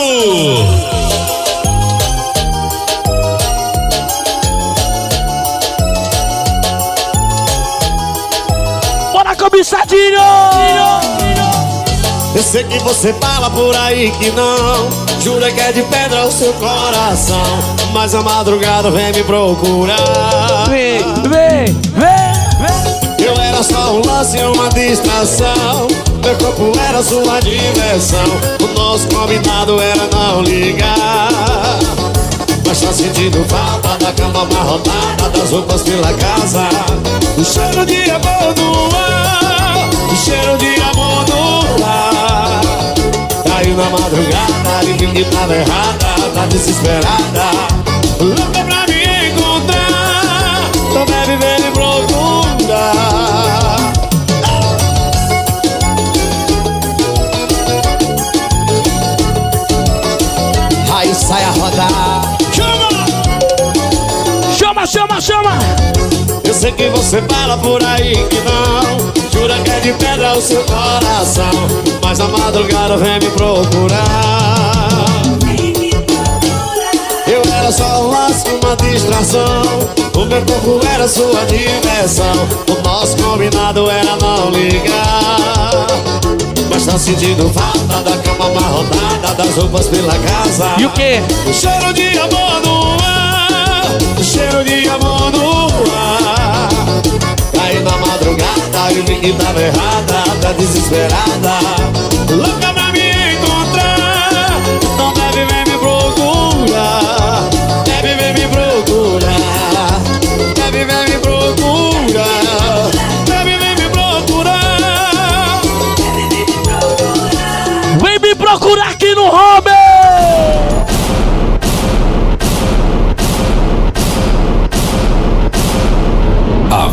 Cobiçadinho! Eu sei que você fala por aí que não Jura que é de pedra o seu coração Mas a madrugada vem me procurar. Vem, vem, vem! Eu era só um lance, uma distração. Meu corpo era sua diversão. O nosso combinado era não ligar. Mas tá sentindo falta da cama amarrotada Das roupas pela casa. O cheiro de amor no ar O cheiro de ar Caiu na madrugada, adivinha que tava errada Tá desesperada. Louca pra me encontrar Não deve ver me procurar Aí sai a rodar Chama, chama, chama! Eu sei que você fala por aí que não Jura que é de pedra o seu coração. Mas a madrugada vem me procurar. Eu era só um laço, uma distração. O meu corpo era sua diversão. O nosso combinado era não ligar. Mas tá sentindo falta da cama amarrotada Das roupas pela casa. E o quê? O cheiro de amor no ar. O cheiro de amor no ar eu vi que tava errada Tá desesperada. Louca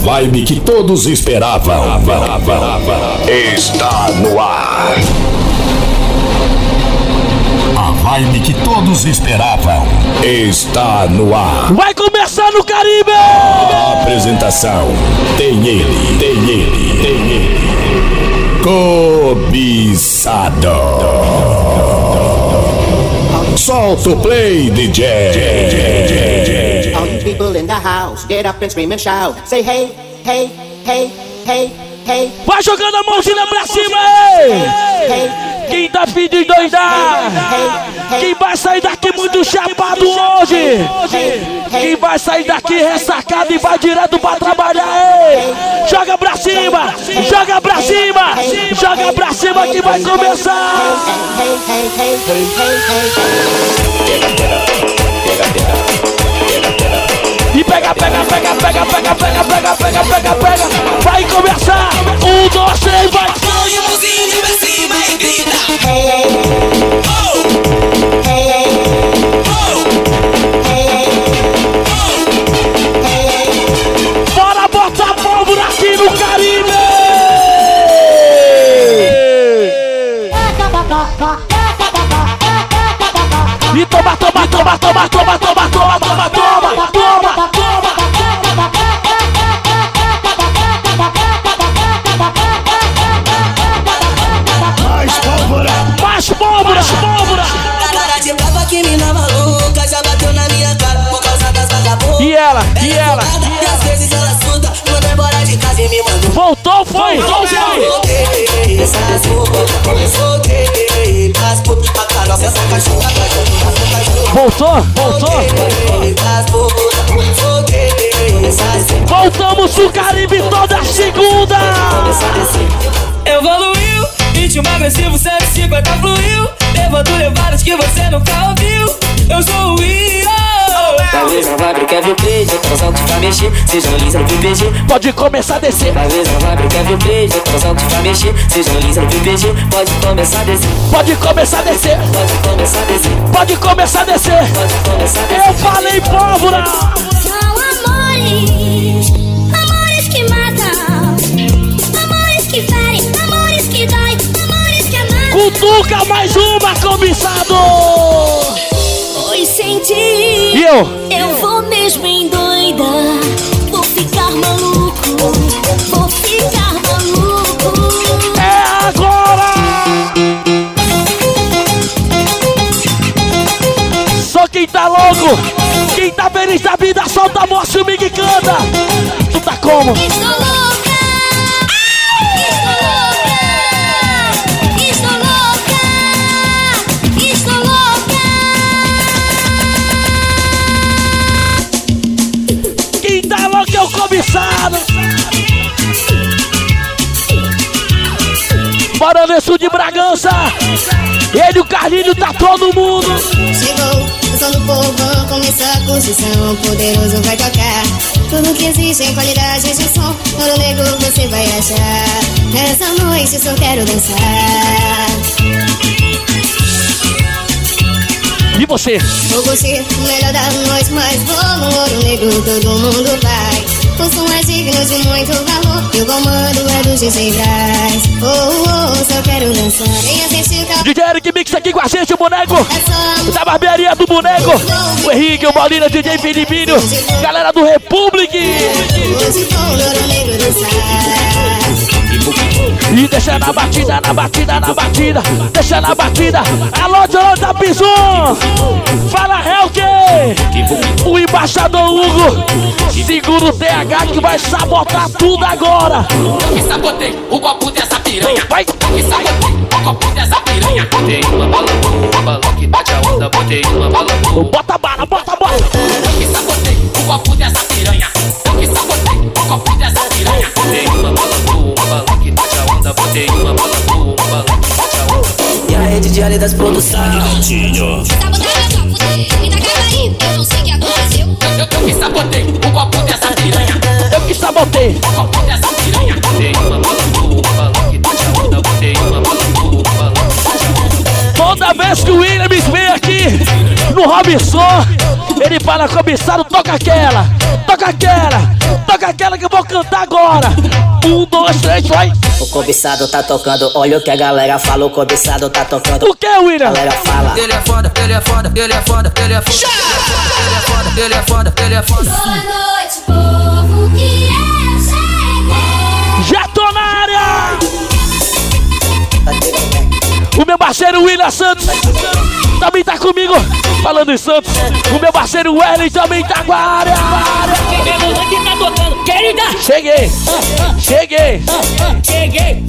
vibe que todos esperavam está no ar. A vibe que todos esperavam está no ar. Vai começar no Caribe! A apresentação tem ele, tem ele, tem ele. Cobiçado. Solta o play, DJ. All you people in the house, get up and scream and shout. Say hey, hey, hey, hey, hey. Vai jogando a mãozinha pra cima, ei! Quem tá pedindo doidar? Quem vai sair daqui muito chapado hoje? Quem vai sair daqui ressacado e vai direto pra trabalhar, ei! Joga pra cima! Joga pra cima! Joga pra cima que vai começar! Pega, pega, pega, pega, pega, pega, pega, pega, pega, pega. Vai começar. Um, dois, três, vai. Põe a mãozinha pra cima e grita. Bora botar pólvora aqui no Caribe. E toma, toma, toma, toma, toma, toma, toma, toma, toma, põe, não põe. Voltou, voltou. Voltamos pro Caribe toda segunda. Evoluiu, ritmo agressivo, 150 fluiu. levando levadas que você nunca ouviu. Eu sou o Ian. Talvez não vá quer ver o beijo Transando pra mexer, seja lisa no PPG Pode começar a descer Talvez não vá quer ver o beijo Transando pra mexer, seja lisa no PPG Pode começar a descer Pode começar a descer. Pode começar a descer Pode começar a descer. Pode começar a descer Eu falei pólvora. São amores, amores que matam, amores que ferem, amores que dói, amores que amam. Cutuca mais uma, cobiçado. E eu? Eu vou mesmo endoidar. Vou ficar maluco. Vou ficar maluco. É agora! Só quem tá louco, quem tá feliz da vida, solta a voz comigo e canta. Tu tá como? Estou louca. Carlinho, tá todo mundo. Chegou o som do povo, começou a construção. Poderoso vai tocar. Tudo que existe em qualidade de som. Ouro negro você vai achar. Essa noite só quero dançar. E você? Vou curtir o melhor da noite, mas vou no ouro negro, todo mundo vai. O som é digno de muito valor, e o comando é do DJ Braz. Oh, oh, oh, só quero dançar. Venha assistir o DJ Eric Mix aqui com a gente, o boneco. Da barbearia do boneco. O Henrique, o Bolina, DJ Filipinho. Galera do Republic. Hoje vou no ouro negro dançar. E deixa na batida, na batida, na batida. Deixa na batida. Alô, Jonathan Bison. Fala, Helke. O embaixador Hugo. Segura o TH que vai sabotar tudo agora. Eu que sabotei o copo dessa piranha. Vai. Eu que sabotei o copo dessa piranha. Botei uma bala boa, bala que bate a onda. Botei uma bala boa. Bota bala, bota bala. Eu que sabotei o copo dessa piranha. Ali das produções. Gatinho. Eu não sei o que aconteceu. Eu, eu que sabotei o copo dessa piranha. Eu que sabotei. O copo dessa piranha. Toda vez que o Williams vem aqui no Robinson, ele fala cobiçado, toca aquela, toca aquela, toca aquela que eu vou cantar agora. Um, dois, três, vai. O cobiçado tá tocando, olha o que a galera fala, o cobiçado tá tocando. O que, William? A galera fala. Ele é foda, ele é foda, ele é foda, ele é foda. Ele é foda, ele é foda, ele é foda. Boa noite, povo, parceiro William Santos também tá comigo, falando em Santos. O meu parceiro Welly também tá com a área. tá querida. Cheguei, cheguei. Cheguei,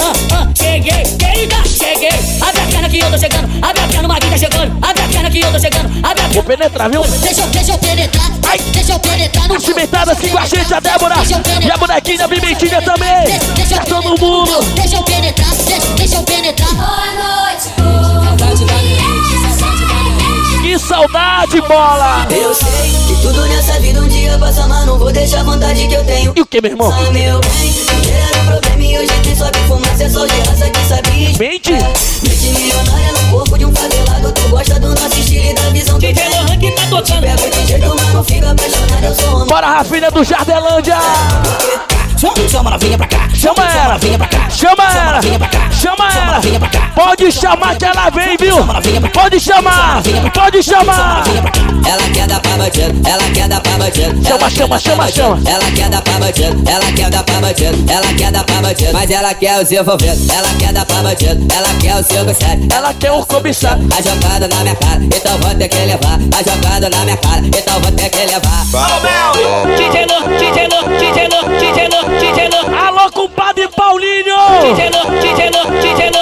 cheguei, querida, cheguei. Abre a perna que eu tô chegando, abre a perna, Maguinho tá chegando. Abre a perna que eu tô chegando, abre a Vou penetrar, viu? Deixa, eu- deixa eu penetrar, deixa eu penetrar no Cimentada assim com a gente, a Débora. E a bonequinha a Pimentinha também. Tá todo mundo. Deixa eu penetrar, deixa, deixa eu penetrar. Boa noite, saudade, bola. Eu sei que tudo nessa vida um dia passa, mas não vou deixar a vontade que eu tenho. E o que, meu irmão? Ah, meu bem, era problema e hoje tem só que fumaça, é só de raça que sabia. Mente? Mente milionária no corpo de um favelado, tu gosta do nosso estilo e da visão que tenho. Lohan que tá tocando. Pego de jeito, mas não fica apaixonado, eu sou homem. Bora, Rafinha do Jardelândia. Chama novinha pra cá. Chama ela. novinha pra cá. Chama ela. novinha pra cá. Chama ela. novinha pra cá. Pode chamar que ela vem, viu? Pode chamar. Pode chamar. Ela quer dar pra bandido, ela quer dar pra bandido. Chama, ela chama, chama, chama. Ela quer dar pra bandido, ela quer dar pra bandido, ela quer dar pra bandido. Mas ela quer os envolvidos, ela quer dar pra bandido, ela quer o seu sério. Ela quer um cobiçado. A jogada na minha cara, então vou ter que levar. A jogada na minha cara, então vou ter que levar. DJ Lo, DJ Lo, DJ Lo. Alô, compadre Paulinho.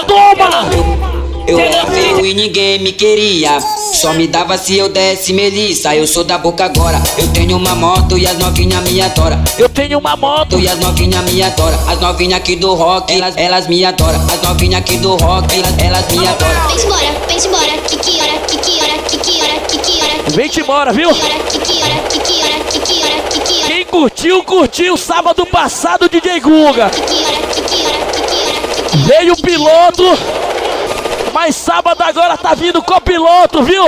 Toma. Eu era feio e ninguém me queria. Só me dava se eu desse melissa. Eu sou da boca agora. Eu tenho uma moto e as novinhas me adoram. Eu tenho uma moto e as novinhas me adoram. As novinhas aqui do rock, elas, elas me adoram. As novinhas aqui do rock, elas, elas me adoram. Vem embora, vem embora, que que hora, que que hora, que que hora, que que hora, que Vem-te embora, viu? que hora, que que hora, que que hora, que que hora, que que hora, Quem curtiu, curtiu. Sábado passado, DJ Guga. que que hora, que que hora, que que hora, que que hora. Veio o piloto. Mas sábado agora tá vindo copiloto, viu?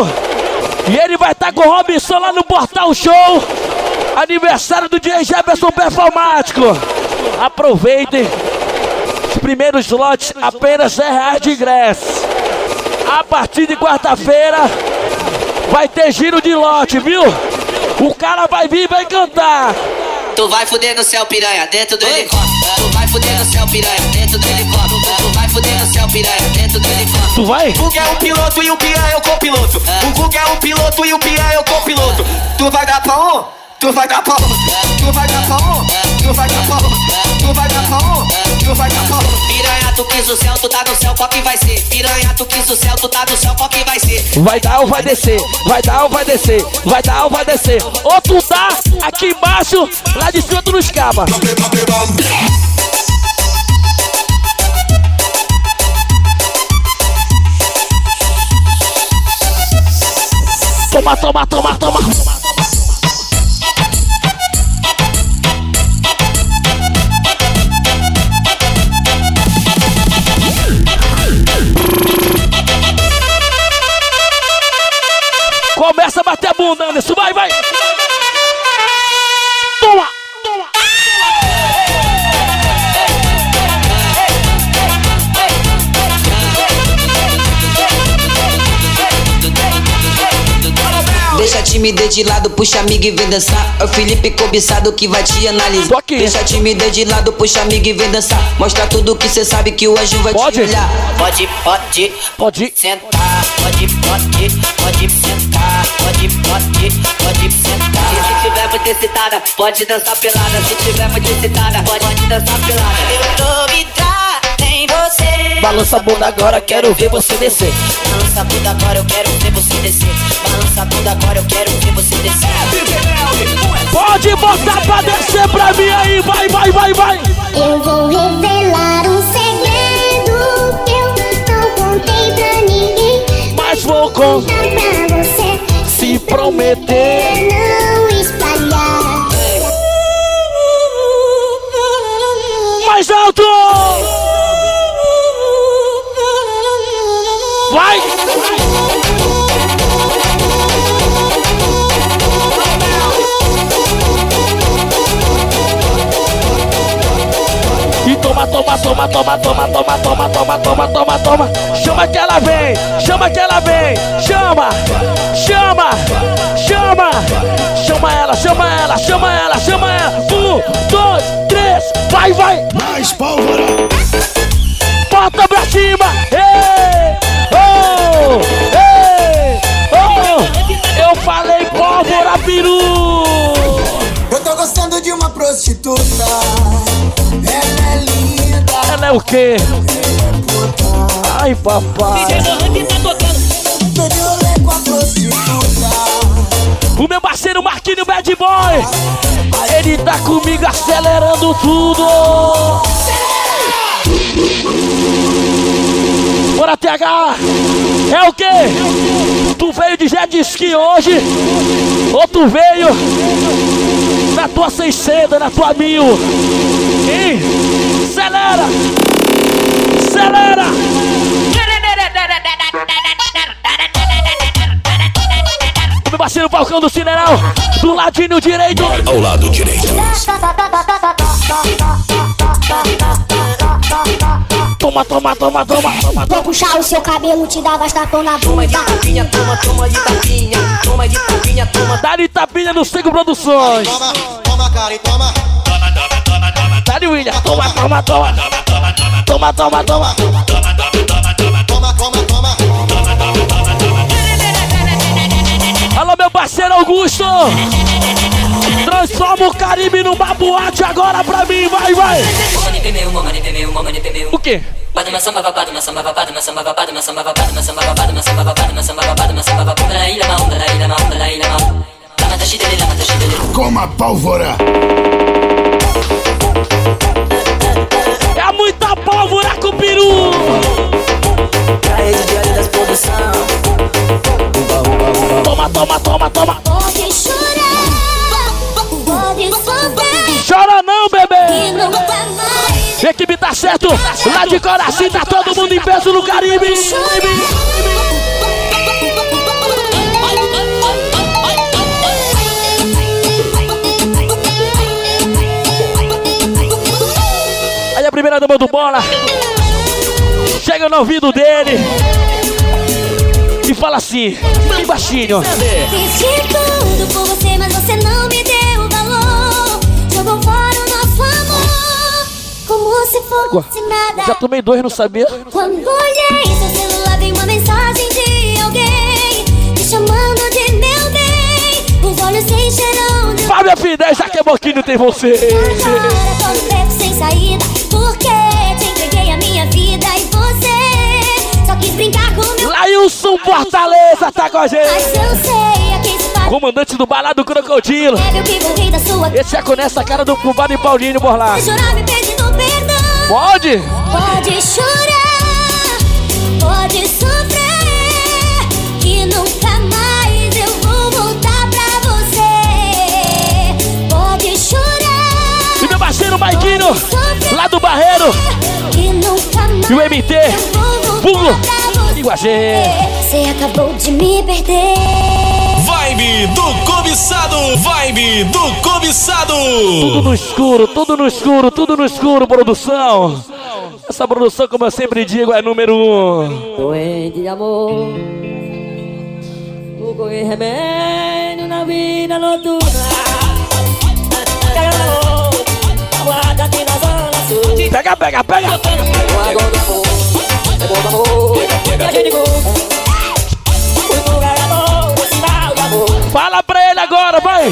E ele vai estar tá com o Robinson lá no Portal Show. Aniversário do DJ Jefferson Performático. Aproveitem. Os primeiros lotes, apenas 100 reais de ingresso. A partir de quarta-feira vai ter giro de lote, viu? O cara vai vir e vai cantar. Tu vai fuder no céu, piranha, dentro do helicóptero. Tu vai fuder no céu, piranha, dentro do helicóptero. Céu, piranha, dentro do helicóptero. Tu vai? O Guga é o piloto e o Pia é o copiloto. O Guga é o piloto e o Pia é o copiloto. Tu vai dar pra um? Tu vai dar pra um? Tu vai dar pra um? Tu vai dar pra um? Tu vai dar pra um? Tu vai dar pra um? Piranha, tu quis o céu, tu tá no céu, qual que vai ser? Piranha, tu quis o céu, tu tá no céu, qual que vai ser? Vai dar ou vai descer? Vai dar ou vai descer? Vai dar ou vai descer? Ou tu tá aqui embaixo, lá de cima tu não escapa. Toma, toma, toma, toma. Começa a bater a bunda, Anderson. Vai, vai. Timidez de lado, puxa amigo e vem dançar. É o Felipe cobiçado que vai te analisar. Deixa a timidez de lado, puxa amigo e vem dançar. Mostra tudo que cê sabe que o anjo vai te olhar. Pode, pode, pode sentar, pode, pode, pode sentar, pode, pode, pode sentar. E se tiver muito excitada, pode dançar pelada. Se tiver muito excitada, pode, pode dançar pelada. Eu tô vidrada em você. Balança a bunda agora, quero ver você descer. Balança a bunda agora, eu quero ver você descer. Balança a bunda agora, eu quero ver você descer. Pode botar pra descer pra mim aí, vai, vai, vai, vai. Eu vou revelar um segredo que eu não contei pra ninguém. Mas vou Contar pra você se prometer. não espalhar. Mais alto! Vai! E toma, toma, toma, toma, toma, toma, toma, toma, toma, toma, toma. Chama que ela vem, chama que ela vem, chama, chama, chama, chama ela, chama ela, chama ela, chama ela. Um, dois, três, vai, vai. Mais pólvora. Bota pra cima! Peru! Eu tô gostando de uma prostituta. Ela é linda. Ela é o quê? Ai, papai. Tô de rolê com a prostituta. O meu parceiro Marquinho Bad Boy! Ele tá comigo acelerando tudo! Bora, TH! É o quê? Tu veio de jet ski hoje? Ou tu veio na tua 600, na tua mil? Hein? Acelera! Acelera! O meu parceiro Falcão do Cineral, do ladinho direito. Ao lado direito. Toma, toma, toma, toma, toma. Vou puxar o seu cabelo, te dar bastapão na Toma de bunda. tapinha, toma, toma de tapinha. Toma de tapinha, toma. Dá-lhe tapinha no Cinco Produções. Toma, toma, cara, e toma. Dá-lhe William. Toma, toma, toma. Toma, toma, toma. Toma, toma, toma. Alô, meu parceiro Augusto. Transforma o Caribe numa boate agora pra mim. Vai, vai. O quê? Coma pólvora. É muita pólvora com peru. Toma, toma, toma, toma. Pode chorar, pode sofrer. Chora não, bebê. Equipe tá certo. Lá de Coraci tá todo mundo em peso no Caribe. Aí a primeira dama do bola chega no ouvido dele e fala assim, bem baixinho. Tudo por você, mas você não me nada. Já tomei dois, não sabia? Quando olhei seu celular, vi uma mensagem de alguém me chamando de meu bem. Os olhos se encheram de Fábio F10, já que é pouquinho tem você. Agora tô beco sem saída, porque te entreguei a minha vida e você só quis brincar com meu Lailson Fortaleza tá com a Mas gente. eu sei a quem se. Comandante do balado Crocodilo. Esse já conhece a cara do Cubado e Paulinho perdão. Pode? Pode chorar, pode sofrer, que nunca mais eu vou voltar pra você. Pode chorar, E meu parceiro Maiquinho, lá do Barreiro. que nunca mais E o MT, Pulo. Iguagê. Você acabou de me perder. Vibe do cobiçado, vibe do cobiçado. Tudo no escuro, tudo no escuro, tudo no escuro, produção. Essa produção, como eu sempre digo, é número um. Doente de amor. O correr remédio na vida noturna. Guarda aqui na zona sul. Pega, pega, pega. Fala pra ele agora, vai.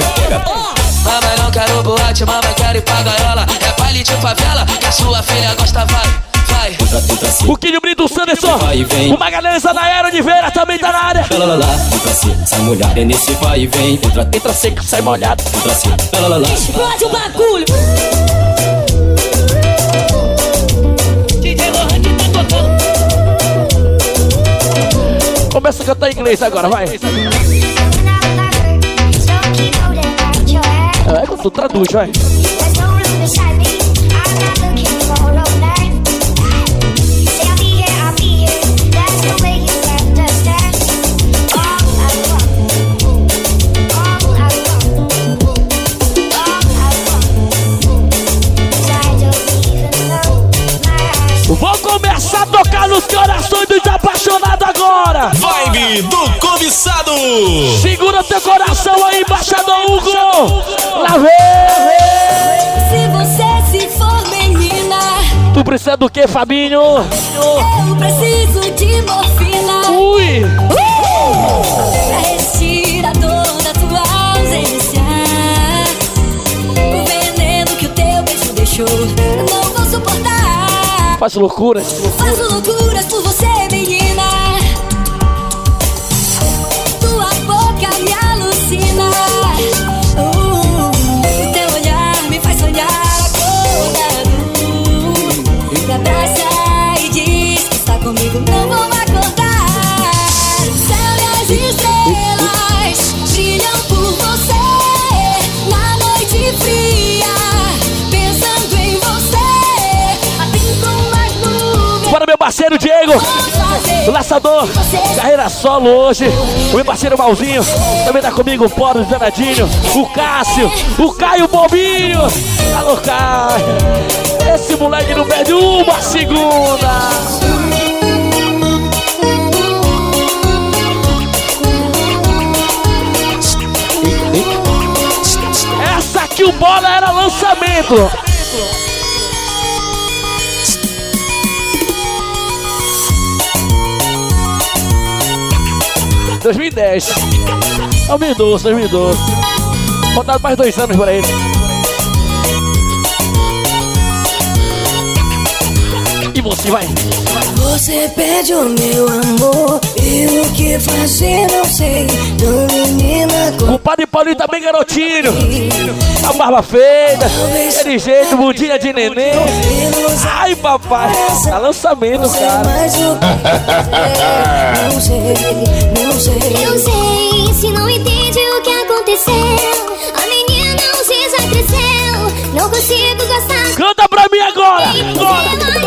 Mamãe não quero boate, mamãe quero ir pra gaiola É baile de favela, que a sua filha gosta, vai. O Quinho Brito Sanderson. Vai e vem. O Magalhães Anaero Oliveira também tá na área. Lá, lá, lá, entra assim, sai molhado. É nesse vai e vem, entra, entra seco, sai molhado. Entra assim, lá, lá, lá. Explode o bagulho. Começa a cantar em inglês agora, vai. É, tu traduz, vai. Vou começar a tocar nos apaixonados agora. Vibe do cobiçado. Segura teu coração aí, embaixador Hugo. Lá vem. Se você se for menina, Tu precisa do que, Fabinho? eu preciso de morfina. Ui. Pra retirar toda a tua ausência. O veneno que o teu beijo deixou, não vou suportar. Faz loucuras. Faço loucuras por você, menina. Parceiro Diego. O laçador, carreira solo hoje. O meu parceiro Malzinho. Também tá comigo o Poro Danadinho. O Cássio. O Caio Bobinho. Alô, Caio. Esse moleque não perde uma segunda. Essa aqui o bola era lançamento. 2010. 2012, 2012. Faltado mais dois anos por aí. E você vai. Você pede o meu amor e o que fazer não sei. Não menina com O padre Paulinho também garotinho. Barba feita, aquele jeito, bundinha de neném. Ai, papai. Tá lançamento, cara. que não sei, não sei. Eu sei, se não entende o que aconteceu. A menina não se já cresceu. Não consigo gostar. Canta pra mim agora. Olha pra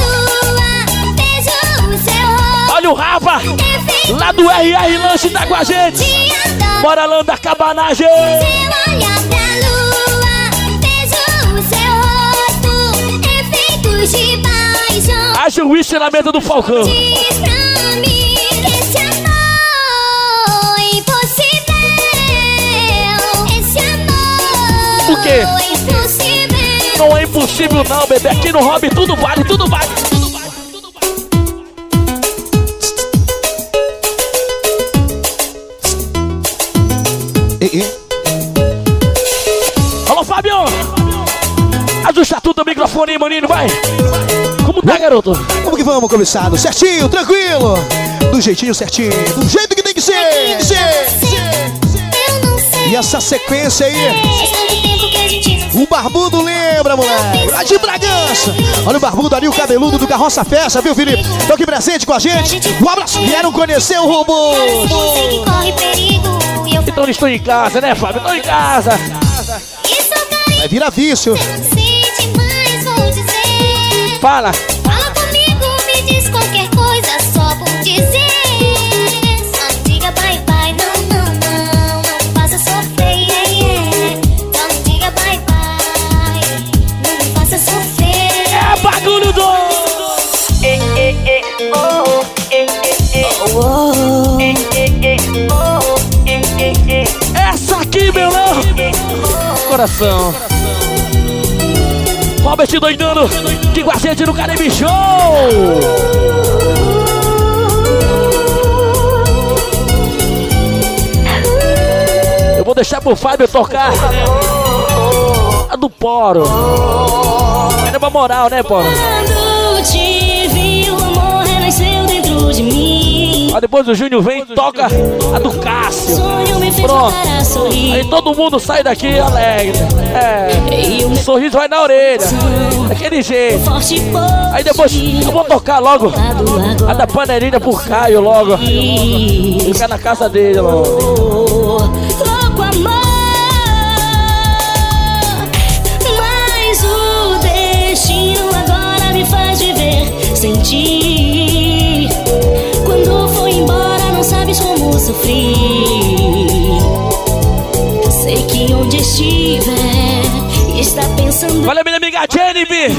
lua, beijo o seu rosto. Olha o Rafa. Lá do RR Lanche tá com a gente. Bora lá da cabanagem. Olha pra lua, Efeitos de paixão. Acha o whisky na mesa do Falcão. Diz pra mim que esse amor é impossível. Esse amor O quê? é impossível. Não é impossível não, bebê. Aqui no Hobby tudo vale, tudo vale. Alô, microfone aí, maninho, vai! Como tá, garoto? Como que vamos, começado? Certinho, tranquilo. Do jeitinho certinho. Do jeito que tem que ser. Tem que ser. E essa sequência aí. O barbudo lembra, moleque. Lá de Bragança. Olha o barbudo ali, o cabeludo do Carroça Festa, viu, Felipe? Estão aqui presente com a gente. Um abraço. Vieram conhecer o robô. Corre perigo. Eu Então eles estão em casa, né, Fábio? Estão em casa. Vai virar vício. Fala. Fala comigo, me diz qualquer coisa só por dizer. Só diga bye bye, não, não, não. Não faça sofrer, yeah, não diga bye bye. Não faça sofrer. É bagulho do. Essa aqui, meu não. Coração. Robert doidando. Que com a no Caribe Show. Eu vou deixar pro Fábio tocar. A do Poro. É uma moral, né, Poro? Aí depois o Júnior vem e toca a do Cássio. Pronto. Aí todo mundo sai daqui alegre. É. O sorriso vai na orelha. Daquele jeito. Aí depois eu vou tocar logo a da panelinha por Caio logo. Ficar na casa dele logo. Sofri. Sei que onde estiver, está pensando. Valeu, minha amiga Jennifer.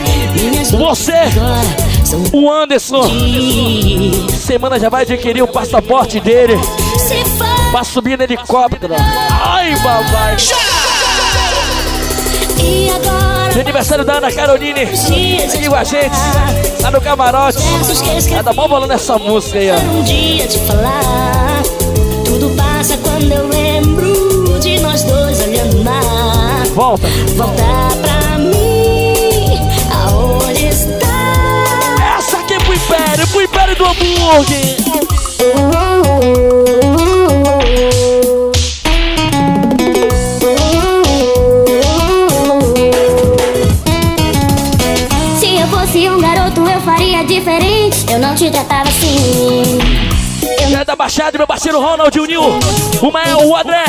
Você, o Anderson. Semana já vai adquirir o passaporte dele. Pra subir no helicóptero. Ai, babai. E agora? De aniversário da Ana Caroline. Aqui com a gente. Lá no camarote. Tá bom bolando essa música aí, ó. um dia de falar. Quando eu lembro de nós dois olhando mar. Volta. Volta pra mim, aonde está? Essa aqui é pro Império, pro Império do Hambúrguer. Se eu fosse um garoto, eu faria diferente. Eu não te tratava assim. Baixada, meu parceiro Ronald, o Nil, o Mel, o André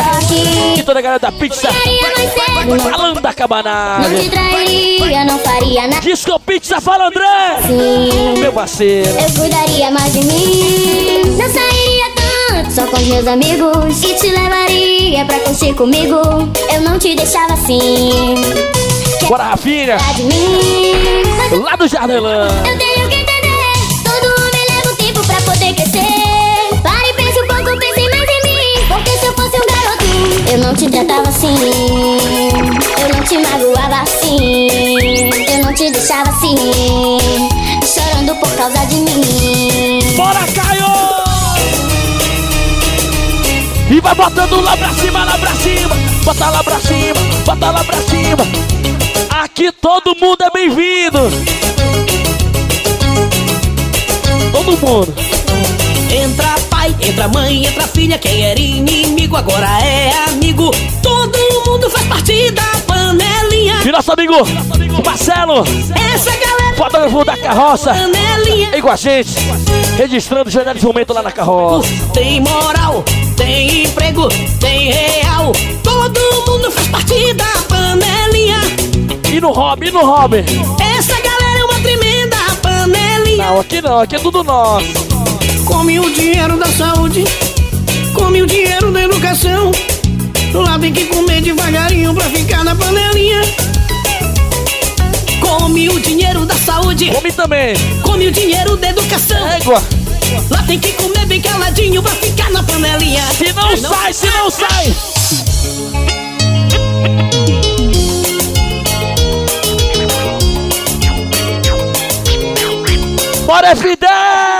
e toda a galera da pizza. Falando da Não te trairia, não faria nada. Disco Pizza, fala André! Sim. Meu parceiro. Eu cuidaria mais de mim. Não sairia tanto só com os meus amigos. E te levaria pra curtir comigo. Eu não te deixava assim. Bora, Rafinha! Lá do Jardelã. Eu tenho que entender. Todo homem leva um tempo pra poder crescer. Eu não te tratava assim. Eu não te magoava assim. Eu não te deixava assim. Chorando por causa de mim. Bora, Caio! E vai botando lá pra cima, lá pra cima. Bota lá pra cima, bota lá pra cima. Aqui todo mundo é bem-vindo. Todo mundo. Entra pai, entra mãe, entra filha, quem era inimigo agora é amigo. Todo mundo faz parte da panelinha. E nosso amigo Marcelo, Essa galera fotógrafo da carroça, panelinha aí com a gente, registrando os melhores momentos lá na carroça. tem moral, tem emprego, tem real. Todo mundo faz parte da panelinha. E no hobby, e no hobby. Essa galera é uma tremenda panelinha. Não, aqui não, aqui é tudo nosso. Come o dinheiro da saúde, come o dinheiro da educação. Lá tem que comer devagarinho pra ficar na panelinha. Come o dinheiro da saúde, Come também. come o dinheiro da educação. Égua. Lá tem que comer bem caladinho pra ficar na panelinha. Se não sai, se não sai. Bora, Fidel!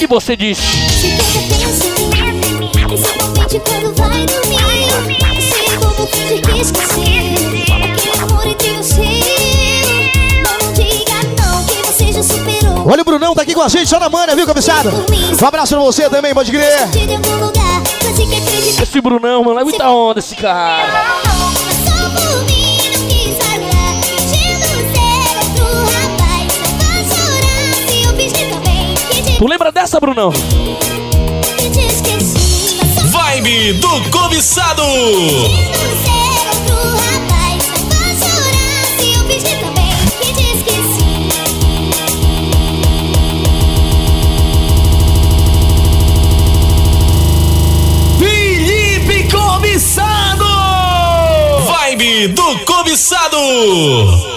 E você diz? Se você pensa em mim, principalmente quando vai dormir. Sei como fingir que esqueci aquele amor entre você. Não, não diga não que você já superou. Olha o Brunão, tá aqui com a gente, só na manha, viu, cabeçada? Um abraço pra você também, pode crer. Esse Brunão, mano, é muita onda esse cara. Tu lembra dessa, Brunão? Vibe do cobiçado. Felipe Cobiçado! Vibe do cobiçado.